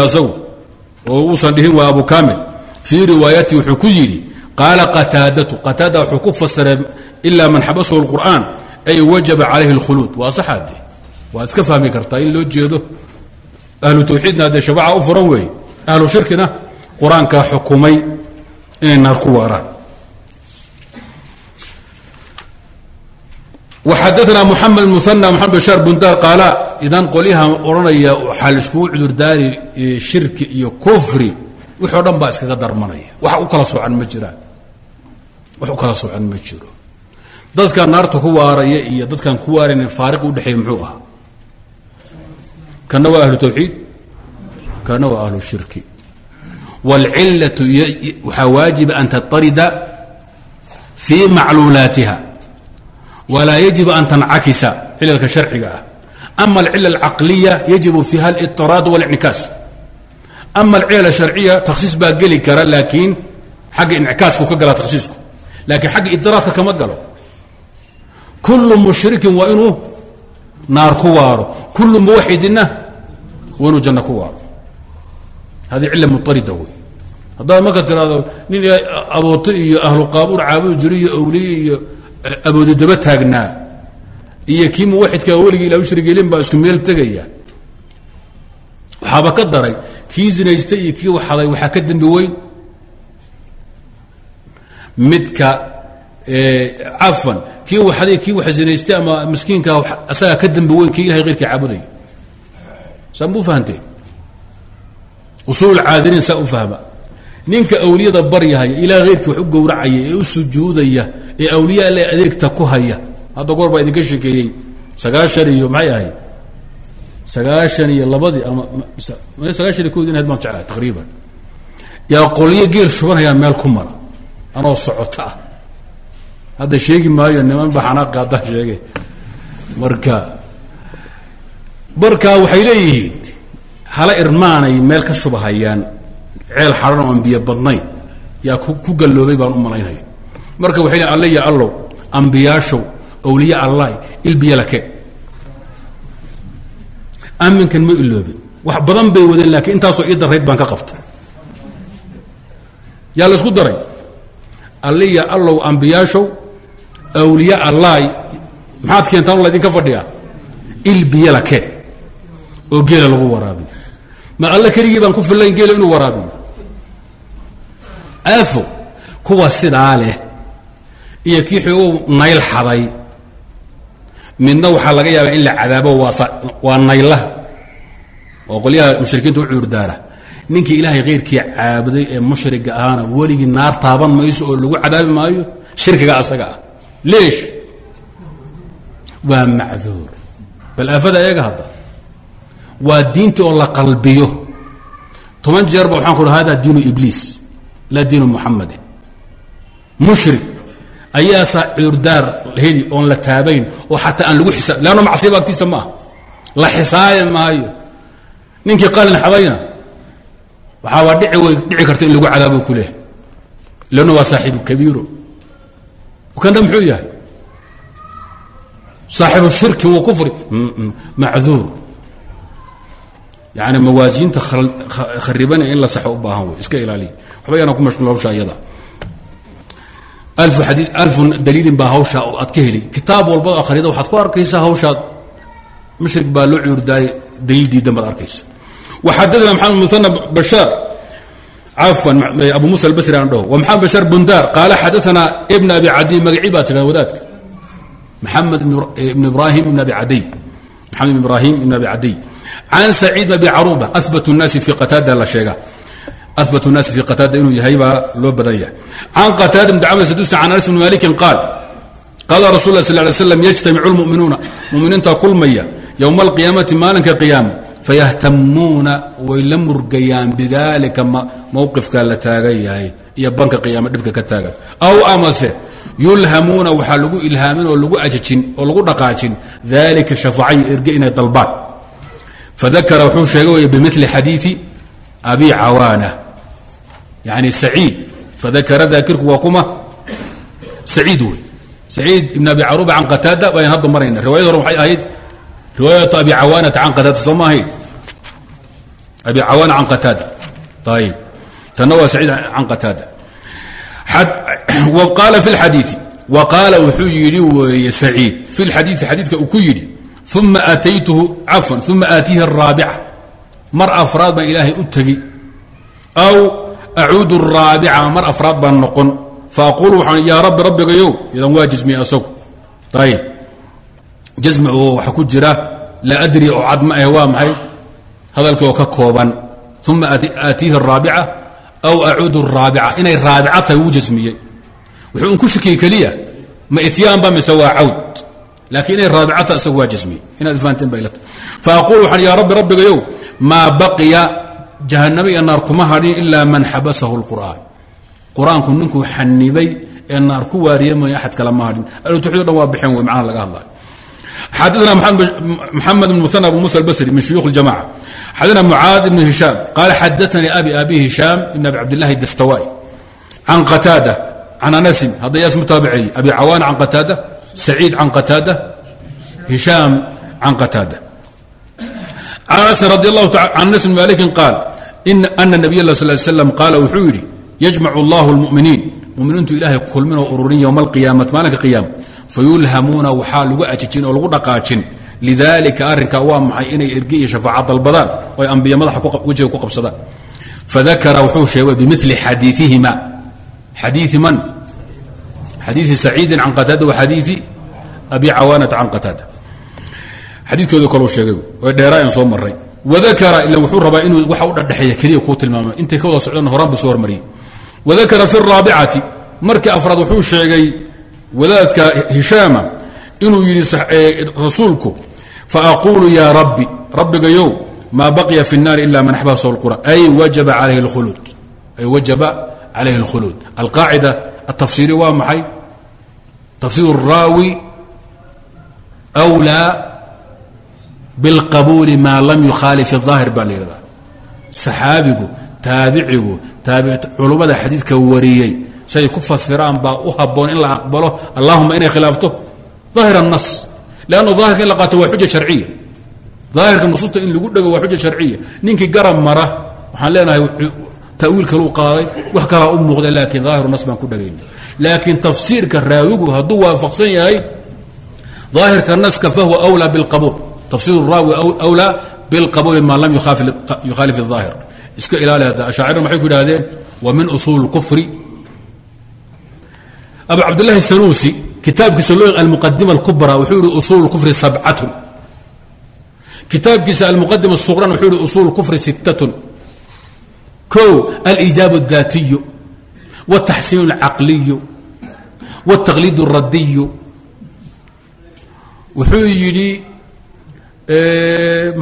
oo uusan dhihin waa abu kamil fii riwaayati wuxuu ku yidhi qaala qataadatu. Qataada wuxuu ku fasiray ila man xabasahu اlqur'an ay wajaba calayhi اlkhuluud waa saxaade waad iska fahmi kartaa in loo jeedo. Ahlu tawxiidna haddee shabaca u furan weeye. Ahlu shirkina qur'aankaa xukumay inay naar ku waxadaana muxamed muana maxamed bashaar bundaar qaala idan qolyahan odhanaya waxaa la iskugu cudurdaari shirki iyo kufri wixii o dhan baa iskaga darmanaya wax u kala soocan ma jiraan wax u kala soocan ma jiro dadkan naarta ku waaraya iyo dadkan ku waarayna faariq udhexeeya muxuu ahaa kana waa ahlu tawxiid kana waa ahlu shirki wاlcilatu waxaa waajiba an taطarida fii macluulaatiha wlaa yajib an tancakisa cilalka sharciga ah. Ama alcila acaqliya yajibu fiiha اliraad wاlincikaas ama alcilal sharciya takhsiis baa geli kara laakiin xagga inkaaskuu ka gala takhsiisku laakiin xagga idiraadka kama galo. Kullu mushrikin waa inuu naar ku waaro. Kullu muwaxidinna waa inuu janno ku waaro. Hadi cila muarida wey haddaad marka tiraado nin abuuto iyo ahlu qaabuun caabudi jiri iyo awliye iyo aboodi daba taagnaa iyo kii muwaxidka weligii ila ushrigelin baa isku meel tegaya. Waxaaba ka daray kii zinaystay iyo kii waxaday waxaa ka dembi weyn. Midka cafan kii waxaday kii wax zinaystay ama miskiinka asagaa ka dembi weyn kii ilahay keyrkii caabudaya saan buu fahanteen usuul caadiliin saa u fahma ninka awliyada baryahaya ilaah heyrkii wax u gowracaya ee u sujuudaya ee awliya alle adeegta ku haya. Hadda goor baa idinka shekeeyey sagaashan iyo maxay ahayd sagaashan iyo labadii ama sagaashan iyo ahayd maan jeclahay taqriiban. Yaa qolyo geel shubanayaan meel ku mara anoo socoto ah hadda sheegi maayo niman baxanaa qaadaan sheege. Marka marka waxay leeyihiin hala irmaanay meel ka shubahayaan ceel xaran oo aan biyo badnayn. Yaa ku galloobay baan u malaynaya. Marka waxay leeyiin alle ya allow ambiyaashow awliye allah ilbiya lake. Aminkan ma iloobin wax badan bay wadeen laakiin intaasoo ii darayd baan ka qabtay. Yaa la isku daray? Alle ya allow ambiyaashow awliye allaay maxaad keentaan la idinka fadhiyaa? Ilbiya lake oo geela lagu waraabiyo ma alle keligii baan ku fillayn geela inuu waraabiyo aafo kuwa sidaa leh iyo kii xoogow nayl xaday. Midna waxaa laga yaabaa in la cadaabo waa naylaha. Oo qolyaha mushrikiinta u cuurdaara ninkii ilaahay khayrkii caabuday ee mushriga ahaana weligii naar taaban mayso oo lagu cadaabi maayo shirkiga asaga ah. Leesh. Waa macduur. Bal aafada eega hadda. Waa diinta oo la qalbiyo. Toban jeer ba waxaan ku hada diinu ibliis laa diinu muxamadin mushrik ayaasaa cuurdaar heli oon la taabayn oo xataa aan lagu xisaab leanno macsiba agtiisa ma ah la xisaabi maayo. Ninkii qalin xadayna waxaaba dhici way dhici karta in lagu cadaabo ku leehay lanno waa saaxiibu kabiiro. Kanda muxuu yahay? Saaxibu shirki wa kufri. Macduur. Yani mawaasiinta kharibanaya in la saxo u baahan wey iska ilaaliya waxba ku mashquul hawsha iyada. Alfu daliilin baa hawsha aad ka heli. Kitaab walbad akhrida waxaad ku arkaysaa hawshaad mushrik baa loo cuurdaayay daliil diidan baad arkaysa. Waxadana maxamed muana bashaar cafwan abu musa albasri aan wa maxamed bashaar bundaar qaala xadaana ibn abi cadiy magacii baa tiraa wadaadka. Maxamed ibn ibrahim ibn abi cadiy. Maxamed ibn ibrahim ibn abi cadiy. Can saciid abi caruba abat الnaasi fi qataada la abat الnaasi fi qataada inuu yahay baa loo badan yahay can qataada bn dacwad sadusi can anas bn malikin qaal qaala rasul lah sal lay slam yajtamicu lmu'minuuna muminiinta kulmaya yowma alqiyaamati maalinka qiyaama fayahtamuuna way la murgayaan bidalika mowqifka la taagan yahay iyo banka qiyaama dhibka ka taagan aw amase yulhamuuna waxaa lagu ilhaamin oo lagu ajajin oo lagu dhaqaajin dalika shafaacayo erge inay dalbaan fadakara wuxuu sheegay bimili xadiii abi cawaana yani saciid. Fadakara daakirku waa kuma. Saciid wey saciid ibn abi caruba can qataada bayaan hadda marayna. Riwaayad hore waxay ahayd riwaayatu abi cawaanata can qataada soo ma ahayn abi cawaana can qataada. Ayib tanna waa saciid can qataada. Qaala fi lxadiii wa qaala wuxuu yidhi weeye saciid. Fi lxadiii xadiidka uu ku yidhi uma aataytuhu cafwan uma aatiihi araabica mar afraad baan ilaahay u tegi aw acuudu araabica mar afraad baan noqon faaqulu waxaan yaa rabbi rabbigayow idan waa jismiye asagu ayib jasmi oo waxa ku jira laa adri oo cad ma ahe waa maxay hadalkii oo ka kooban uma aatiihi araabica aw acuudu araabica inay raabica tahay wuu jasmiyey wuxuu un ku shakiyey keliya ma ityaanba mise waa cawd laakiin inay raabicata isagu waa jasmiye inaad fahanteen bay ilata faaqulu waxaan yaa rabbi rabbigayow maa baqiya jahannamo iyo naar kuma hadhin ilaa man xabasahu اlqur'aan qur'aanku ninkuu xanibay ee naar ku waariya mooye axad kale ma hadhin. Altuxid o dhan waa baxeen wey macnaha laga hadlayo xadana maxamed bn musan abu musa albasri min shuyuukh اljamaca xadana mucaad ibn hishaam qaala xadaanii abi abi hishaam ibn abi cabdillahi dastawai can qataada can anasin hadda yaas mutaabiceeye abi cawaana can qataada saciid can qataada hishaam can qataada can anasin radi allahu taa can anas bn malikin qaal ana nabiy la sal slam qaala wuxuu yidhi yajmacu allahu lmuminiin muminiintu ilaahay kulmin oo ururin yowma alqiyaamati maalinka qiyaama fayulhamuuna waxaa lagu ajijin oo lagu dhaqaajin. Lidalika arrinkaa waa maxay inay erge iyo shafaaca dalbadaan oo ay ambiya madaxa wejiga ku qabsadaan. Fadakara wuxuu sheegay bimili xadiiihima xadiii man xadiii saciidin can qataada wa xadiii abi cawaanata can qataada xadiikooda kaleu sheegay way dheeraayan soo maray wadakara ila wuxuu rabaa inuu waxa u dhadhexeeya keliya kuu tilmaamay intay ka wada socdaan horaan buu soo hormariyey wadakara fi raabicati markii afraad wuxuu sheegay wadaadka hishaama inuu yidhi rasuulku faaqulu ya rabbi rabbigayow maa baqiya fi الnaari ila man xabasahu اlqur'an ay wajaba alayhi اlkhuluud ay wajaba calayhi اlkhuluud alqaacida altafsiiri waa maxay tafsiir الraawi أwlىa bilqabuuli maa lam yukhaalif aahir baa la yidhahdaa saxaabigu taabicigu culummada xadiidka wariyey say ku fasiraan baa u habboon in la aqbalo allahuma inay khilaafto aahir اnas lann aahirka in la qaato waa xuja harciya aahirka nusuusta in lagu dhego waa xuja sharciya ninkii garab mara waxaan leenahay tawiil kaluu qaaday wax kalaa u muuqda laakiin aahiru nas baan ku dhagayna laakiin tafsiirka raawigu hadduu waafaqsan yahay aahirka naska fahuwa wlaa biاlqabuul tafsir raawi wlaa biاlqabuuli maa lam yukhaalif الظaahir iska ilaali hadda ashaacirna maxay ku yidhahdeen wa min usuul اlkufri abu cabdillahi sanuusi kitaabkiisa loo almuqadima اlkubra wuxuu yihi usuul اlkufri sabcatun kitaabkiisa almuqadima الsuqran wuxuu yihi usuul اlkufri sittatun o aliijaab الdaatiyu wالtaxsiin اlcaqliyu wالtaqliid الradiyu wuxuu yidhi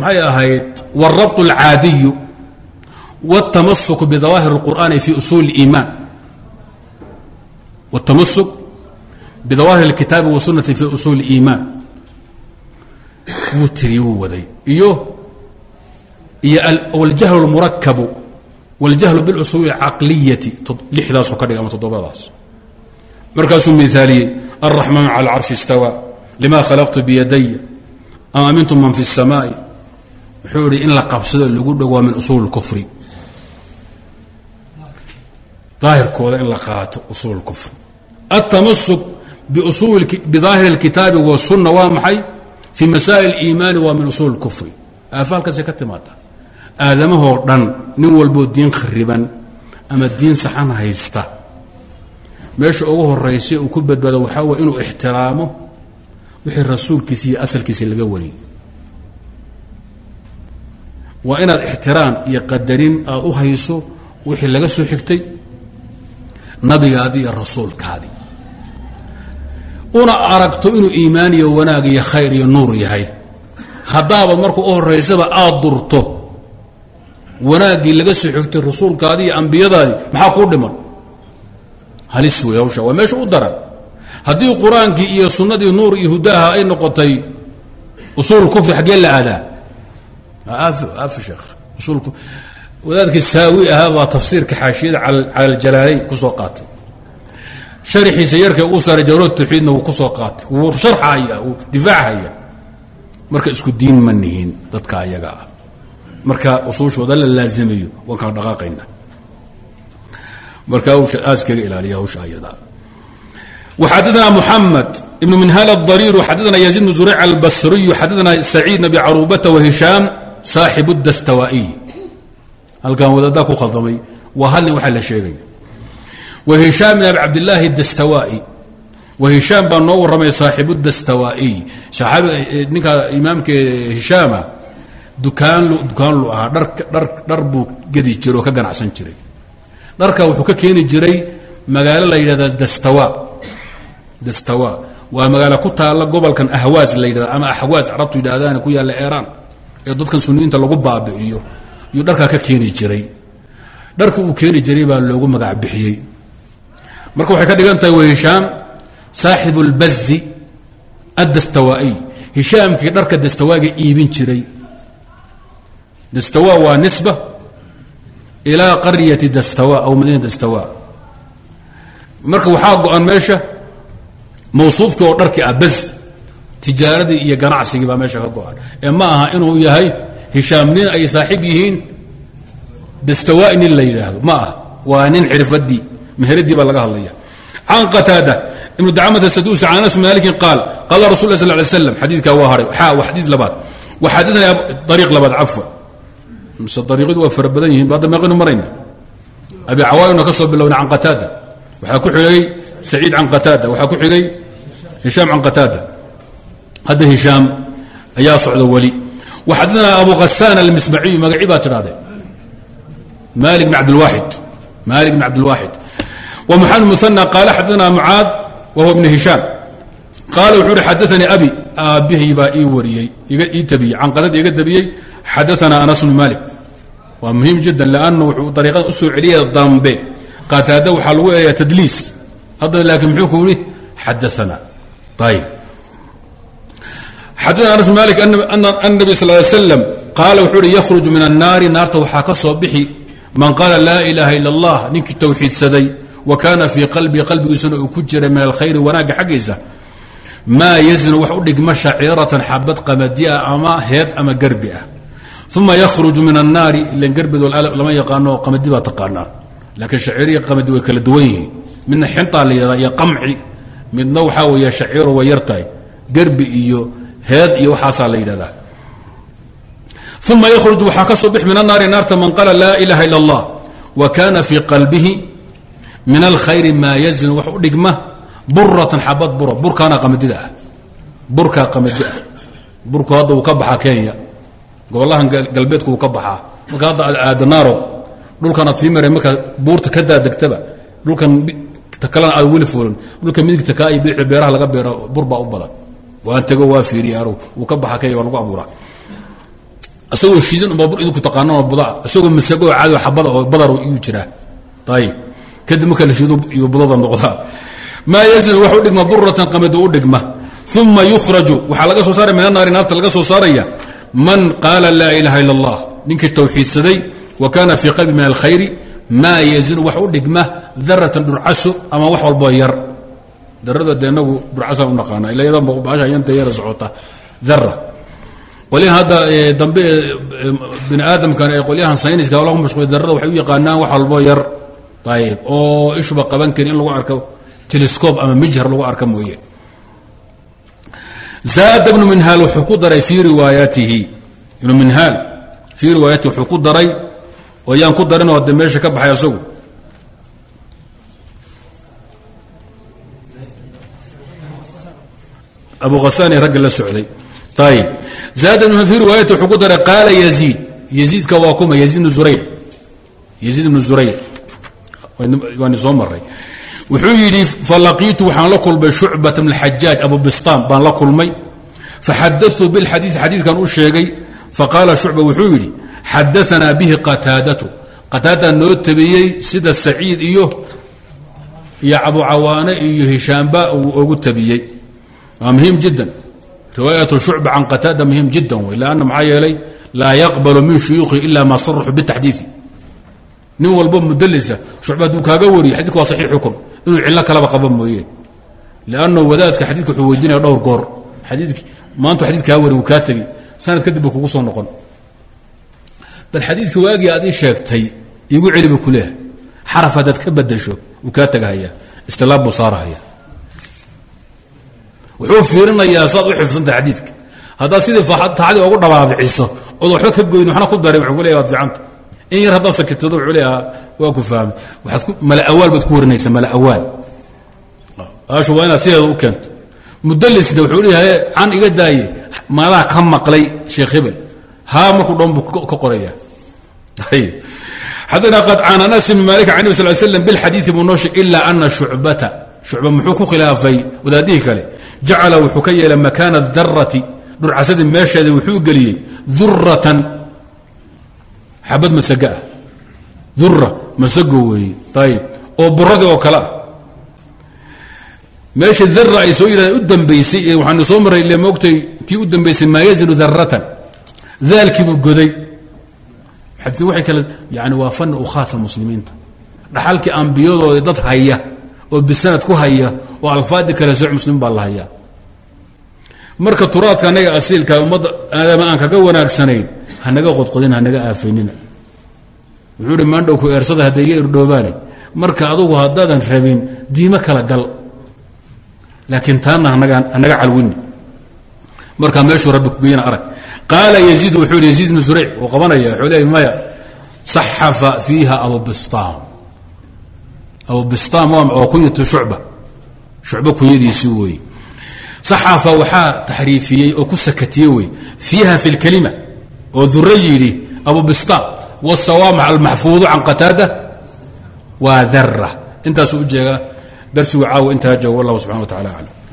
maxay ahayd wالrabt اlcaadiyu wالtamasuk bidawaahir الqur'ani fi usuul اliimaan wالtamasuk bidawaahir اlkitaabi wasunati fi usuul اliimaan wuu tiri wuu waday iyo iyo aljahl اlmurakabu wاljahlu biاlusuul اcaqliyati lixdaasoo ka dhig ama toddobadaas markaasuu miaaliyey alraxmaan cala alcarshi istawى lima khalaqtu biyadaya am amintum man fi الsamaaءi wuxuu idhi in la qabsado lagu dhowaa min usuul kufri daahirkooda in la qaato usuul kufri atamasuk bidaahir اlkitaabi wasunna waa maxay fii masaa'il اliimaani waa min usuul kufri aafaalkaasay ka timaada aadamahoo dhan nin walboo diin khariban ama diin saxan haysta meesha ugu horaysa uu ku badbaado waxaa way inuu ixtiraamo wixii rasuulkiisa iyo asalkiisa laga wariyey waa inaad ixtiraam iyo qadarin aad u hayso wixii laga soo xigtay nabigaadii iyo rasuulkaadii una aragto inuu iimaan iyo wanaag iyo khayr iyo nuur yahay. Haddaaba markuu u horaysaba aad durto wanaaggii laga soo xigtay rasuulkaadii iyo ambiyadaadii maxaa kuu dhiman? Halis wey hawsha waa meesha u daran haddii qur'aankii iyo sunnadii nuur iyo hudaaha ay noqotay usuul kufri xaggee la aadaa? Wadaadkii saawi ahaa baa tafsiirka xaashiyada cala aljalaalayn ku soo qaatay. Sharxiisa yarka uu saaray jawrad tawxiidna wuu ku soo qaatay. Wuu sharxaya wuu difaachaya marka isku diin ma nihiin dadka ayaga ah. Marka usuushooda la laazamayo waan kala dhaqaaqayna marka aaskaga ilaaliya hawsha ayadaa وxadثna محمد بن منhال الضرير xadثna يزيد بن زريع البصري xadثna سعيد بن cروبة وهiشhام صاaحب الdstوائي halkan wadadaa ku khaldamay waa hal nin waxa la sheegay وهiشhام بن أبي cabdاللahi الdstوائي وهiشhام baa noo warramay صاaxiب الdstوائي ninka imaamka هiشhaama dukaan dukaan lu ahaa dhar buu gedi jiro oo ka ganacsan jiray dharka wuxuu ka keeni jiray magaalo la yidhahda dastawa dastawa. Waa magaalo ku taalla gobolkan ahwaas la yidhahda ama ahwaas carabtu yidhahdaan ku yaalla eeraan ee dadkan suniyiinta lagu baabi'iyo. Iyuu dharkaa ka keeni jiray. Dharka uu keeni jiray baa loogu magac marka waxay ka dhigan tahay waa hishaam saaxibu اlbazi addastawaa'iy hishaamkii dharka dastawaaga iibin jiray. Dastawa waa nisba ilaa qaryati dastawa aw madiina dastawa. Marka waxaa go-an meesha mawsuufkii oo dharkii ah bas tijaaradii iyo ganacsigii baa meesha ka go-an ee ma aha inuu yahay hishaam nin ay saaxiib yihiin? Dastawaa'i nin la yidhaahdo. Ma ah waa nin xirfadii meheradii baa laga hadlaya can qataada ibnu dacamata saduusi can anas maalikin qaal qaala rasul lah sal lay slam xadiidkaa waa haray. Xa waa xadiid labaad. Waxadidani ariiq labaad cafwa. Mise ariiqyadu waa fara badan yihiin hadda meeqaynu marayna abi cawaayina ka soo bilowna can qataada. Waxaa ku xigay saciid can qataada. Waxaa ku xigay hishaam can qataada hadda hishaam ayaa socda weli. Waxadidana abu khasaan almismaciyu magaci baa tidhahdee malik bn abdilwaxid malik bn cabdilwaxid wa muxamed muhanى qaala xadana mucaad wa huwa bn hishaam qaala wuxuu uhi xadaanii abi. Aabbihii baa ii wariyey ii tabiyey can qadad iga tabiyey xadaana anas bnu malik waa muhiim jiddan lannu wuxuu dariiqada u soo celiyay dambe. Qataada waxaa lagu eeyaa tadliis. Haddana laakiin muxuu ku yihi xadaana xadana anas malik ana nabi sal ly slam qaala wuxuu uhi yakhruju min annaari naarta waxaa ka soo bixi man qaala laa ilaaha ila allah ninkii towxiidsaday wa kaana fii qalbii qalbigiisuna uu ku jiray min alkhayri wanaagga xaggiisa maa yazinu wax u dhigma shaciiratan xabad qamadi ah ama heed ama garbi ah uma yakhruju min annaari ilan garbido lama yaqaano qamadi baa taqaanaa laakiin shaciiriya qamadi way kala duwan yihiin midna xintaa la yidhahda iyo qamci midna waxaa weeye shaciiro way yartahay garbi iyo heed iyo waxaasaa la yidhahdaa. Uma ykhruju waxaa ka soo bix man qaala laa ilaha ila اllah wa kana fii qalbihi min alkhayri maa yazinu wax dhigma buratan xabad buro burkaana qamadida ah burkaa qamadi ah. Ka baxaa kenya gobolahan galbeedku ka baxaa. Marka hadda aad aado naarog dhulkan buurta ka daadegtaba dhulkan kalena aad weli fuulin dhulka midigta kaa iyo bidixda beeraha laga beero bur baa u badan. Waan tego waa fiiriya arug wuu ka baxa kenya waa lagu abuuraa. Isagoo shiidan unbaa bur idinku taqaanano budaa isagoo masagoo caado xabada oo badar iyuu jiraa. Ayib kadib marka la shiido iyo budada noqdaa maa yazinu wax u dhigma buratan qamadi u dhigma. Uma yukhraju waxaa laga soo saaraya min naarta laga soo saaraya. Man qaala laa ilaha ila اllah ninkii tawxiidsaday wa kana fii qalbi min alkhayri maa yazinu wax u dhigma daratan dhurcaso ama wax walboo yar. Darada de inagu dhurcasaan u naqaana ila yadan baasha yanta yara socota. Dara qolyahan hadda dambe bini aadamkan ee qolyahan sayniska lagu mashquul darada waxay u yaqaanaan wax walbo yar. Ayib oo ishuba qaban karin in lagu arko telescob ama mijhar lagu arka mooye. Zaada ibnu minhaal wuxuu ku daray fii riwaayatihi. Ibnu minhaal fii riwaayatihi wuxuu ku daray oo ku darin oo de meesha ka baxay asagu. Abu khasani raggi la socday. Ayib zaada ibnu fii riwaayati wuxuu ku daray qaala yaziid. Yaziidka waa kuma yaziid ibnu zurayr. Yaziid ibnu zurayr. Waani soo wuxuu yidhi falaqiitu waxaan la kulmay shucbat bn xajaaj abu bistaan baan la kulmay. Faxadatu bilxadii xadiidkan u sheegay. Faqaala shucba wuxuu yidhi xadaanaa bihi qataadatu qataada noo tabiyey sida saciid iyo iyo abu cawaane iyo hishaamba uu ogu tabiyey waa muhiim jiddan riwaayatu shucba can qataada muhiim jiddan wey lanna maxaa yeelay laa yaqbalu min shuyuukhi ila ma saraxu bitaxdiii nin walbo mudalisa shucba hadduu kaaga wariyo xadidka waa saxiix xukun inuu cillo kalaba qaba mooye lanno wadaadka xadidka wuxuu weydiinaya dhowr goor xadiidki maantu xadid kaa wari wuu kaa tegi sanad kadib buu kugu soo noqon bal xadiidka waagii aad ii sheegtay iigu celi buu ku leeyahay. Xaraf haddaad ka badasho wuu kaa tegahaya istilaab buu saarahaya wuxuu fiirinayaa saad u xifsantah xadiidka. Haddaad sidii taxadii ugu dhabaabiciso ood waxba ka goyn waxna ku darin wuxuu ku waad fiicanta in yar haddaad sakitado wuxuu leeyahaa waa ku fahmay waxaad ku mala awaal baad ku warinaysaa mala awaal. Aashu waa inaad sideeda u keento. Mudalisna wuxuu leeyahay can iga daaye maadaa ka maqlay sheekh hebel haa markuu dhan buu ka qoraya xadana can anas bn malik can nabi sal l slam bilxadiidi buu noo sheeg ila ana shucbata shucba muxuu ku khilaafay wadaadihii kale jacala wuxuu ka yeelay makaana darati dhurcasadii meesheeda wuxuu geliyey duratan xabad masaga ah dura masago weeye ayib oo buradii oo kale ah meesha dara ay soo yidhahdeen u dambaysay waxaanu soo marray ile moogtay tii u dambaysay maa yazilu daratan daalkii buu goday yani waa fani u khaasa muslimiinta. Dhaxalkii ambiyadooda dad haya oo bisanad ku haya oo alfaadii kale sooc muslimiin baa la hayaa. Marka turaadka anaga asiilka ummadda aadama aan kaga wanaagsanayn hanaga qodqodin hanaga aafaynina wuxuu hi maandhow ku eersada hadday iga irdhoobaane. Marka adugu haddaadan rabin diimo kala gal. Laakiin taana hanaga calwini markaa meeshuu rabbi kugeyana arag qaala yaziid wuxuu hi yaziid ibnu zurayc uu qabanaya wuxuu leey maya saxafa fiiha abubistaam abubistaam waa kunyatu shucba. Shucba kunyadiisii weeye saxafa waxaa taxriifiyey oo ku sakatiyey wey fiiha fi lkalima oo dure yidhi abubistaam wsawaamac almaxfuudu can qataada? Waa dara intaasuu u jeegaa darsigu caawa intaa joogo wallah subxana wa tacala aclam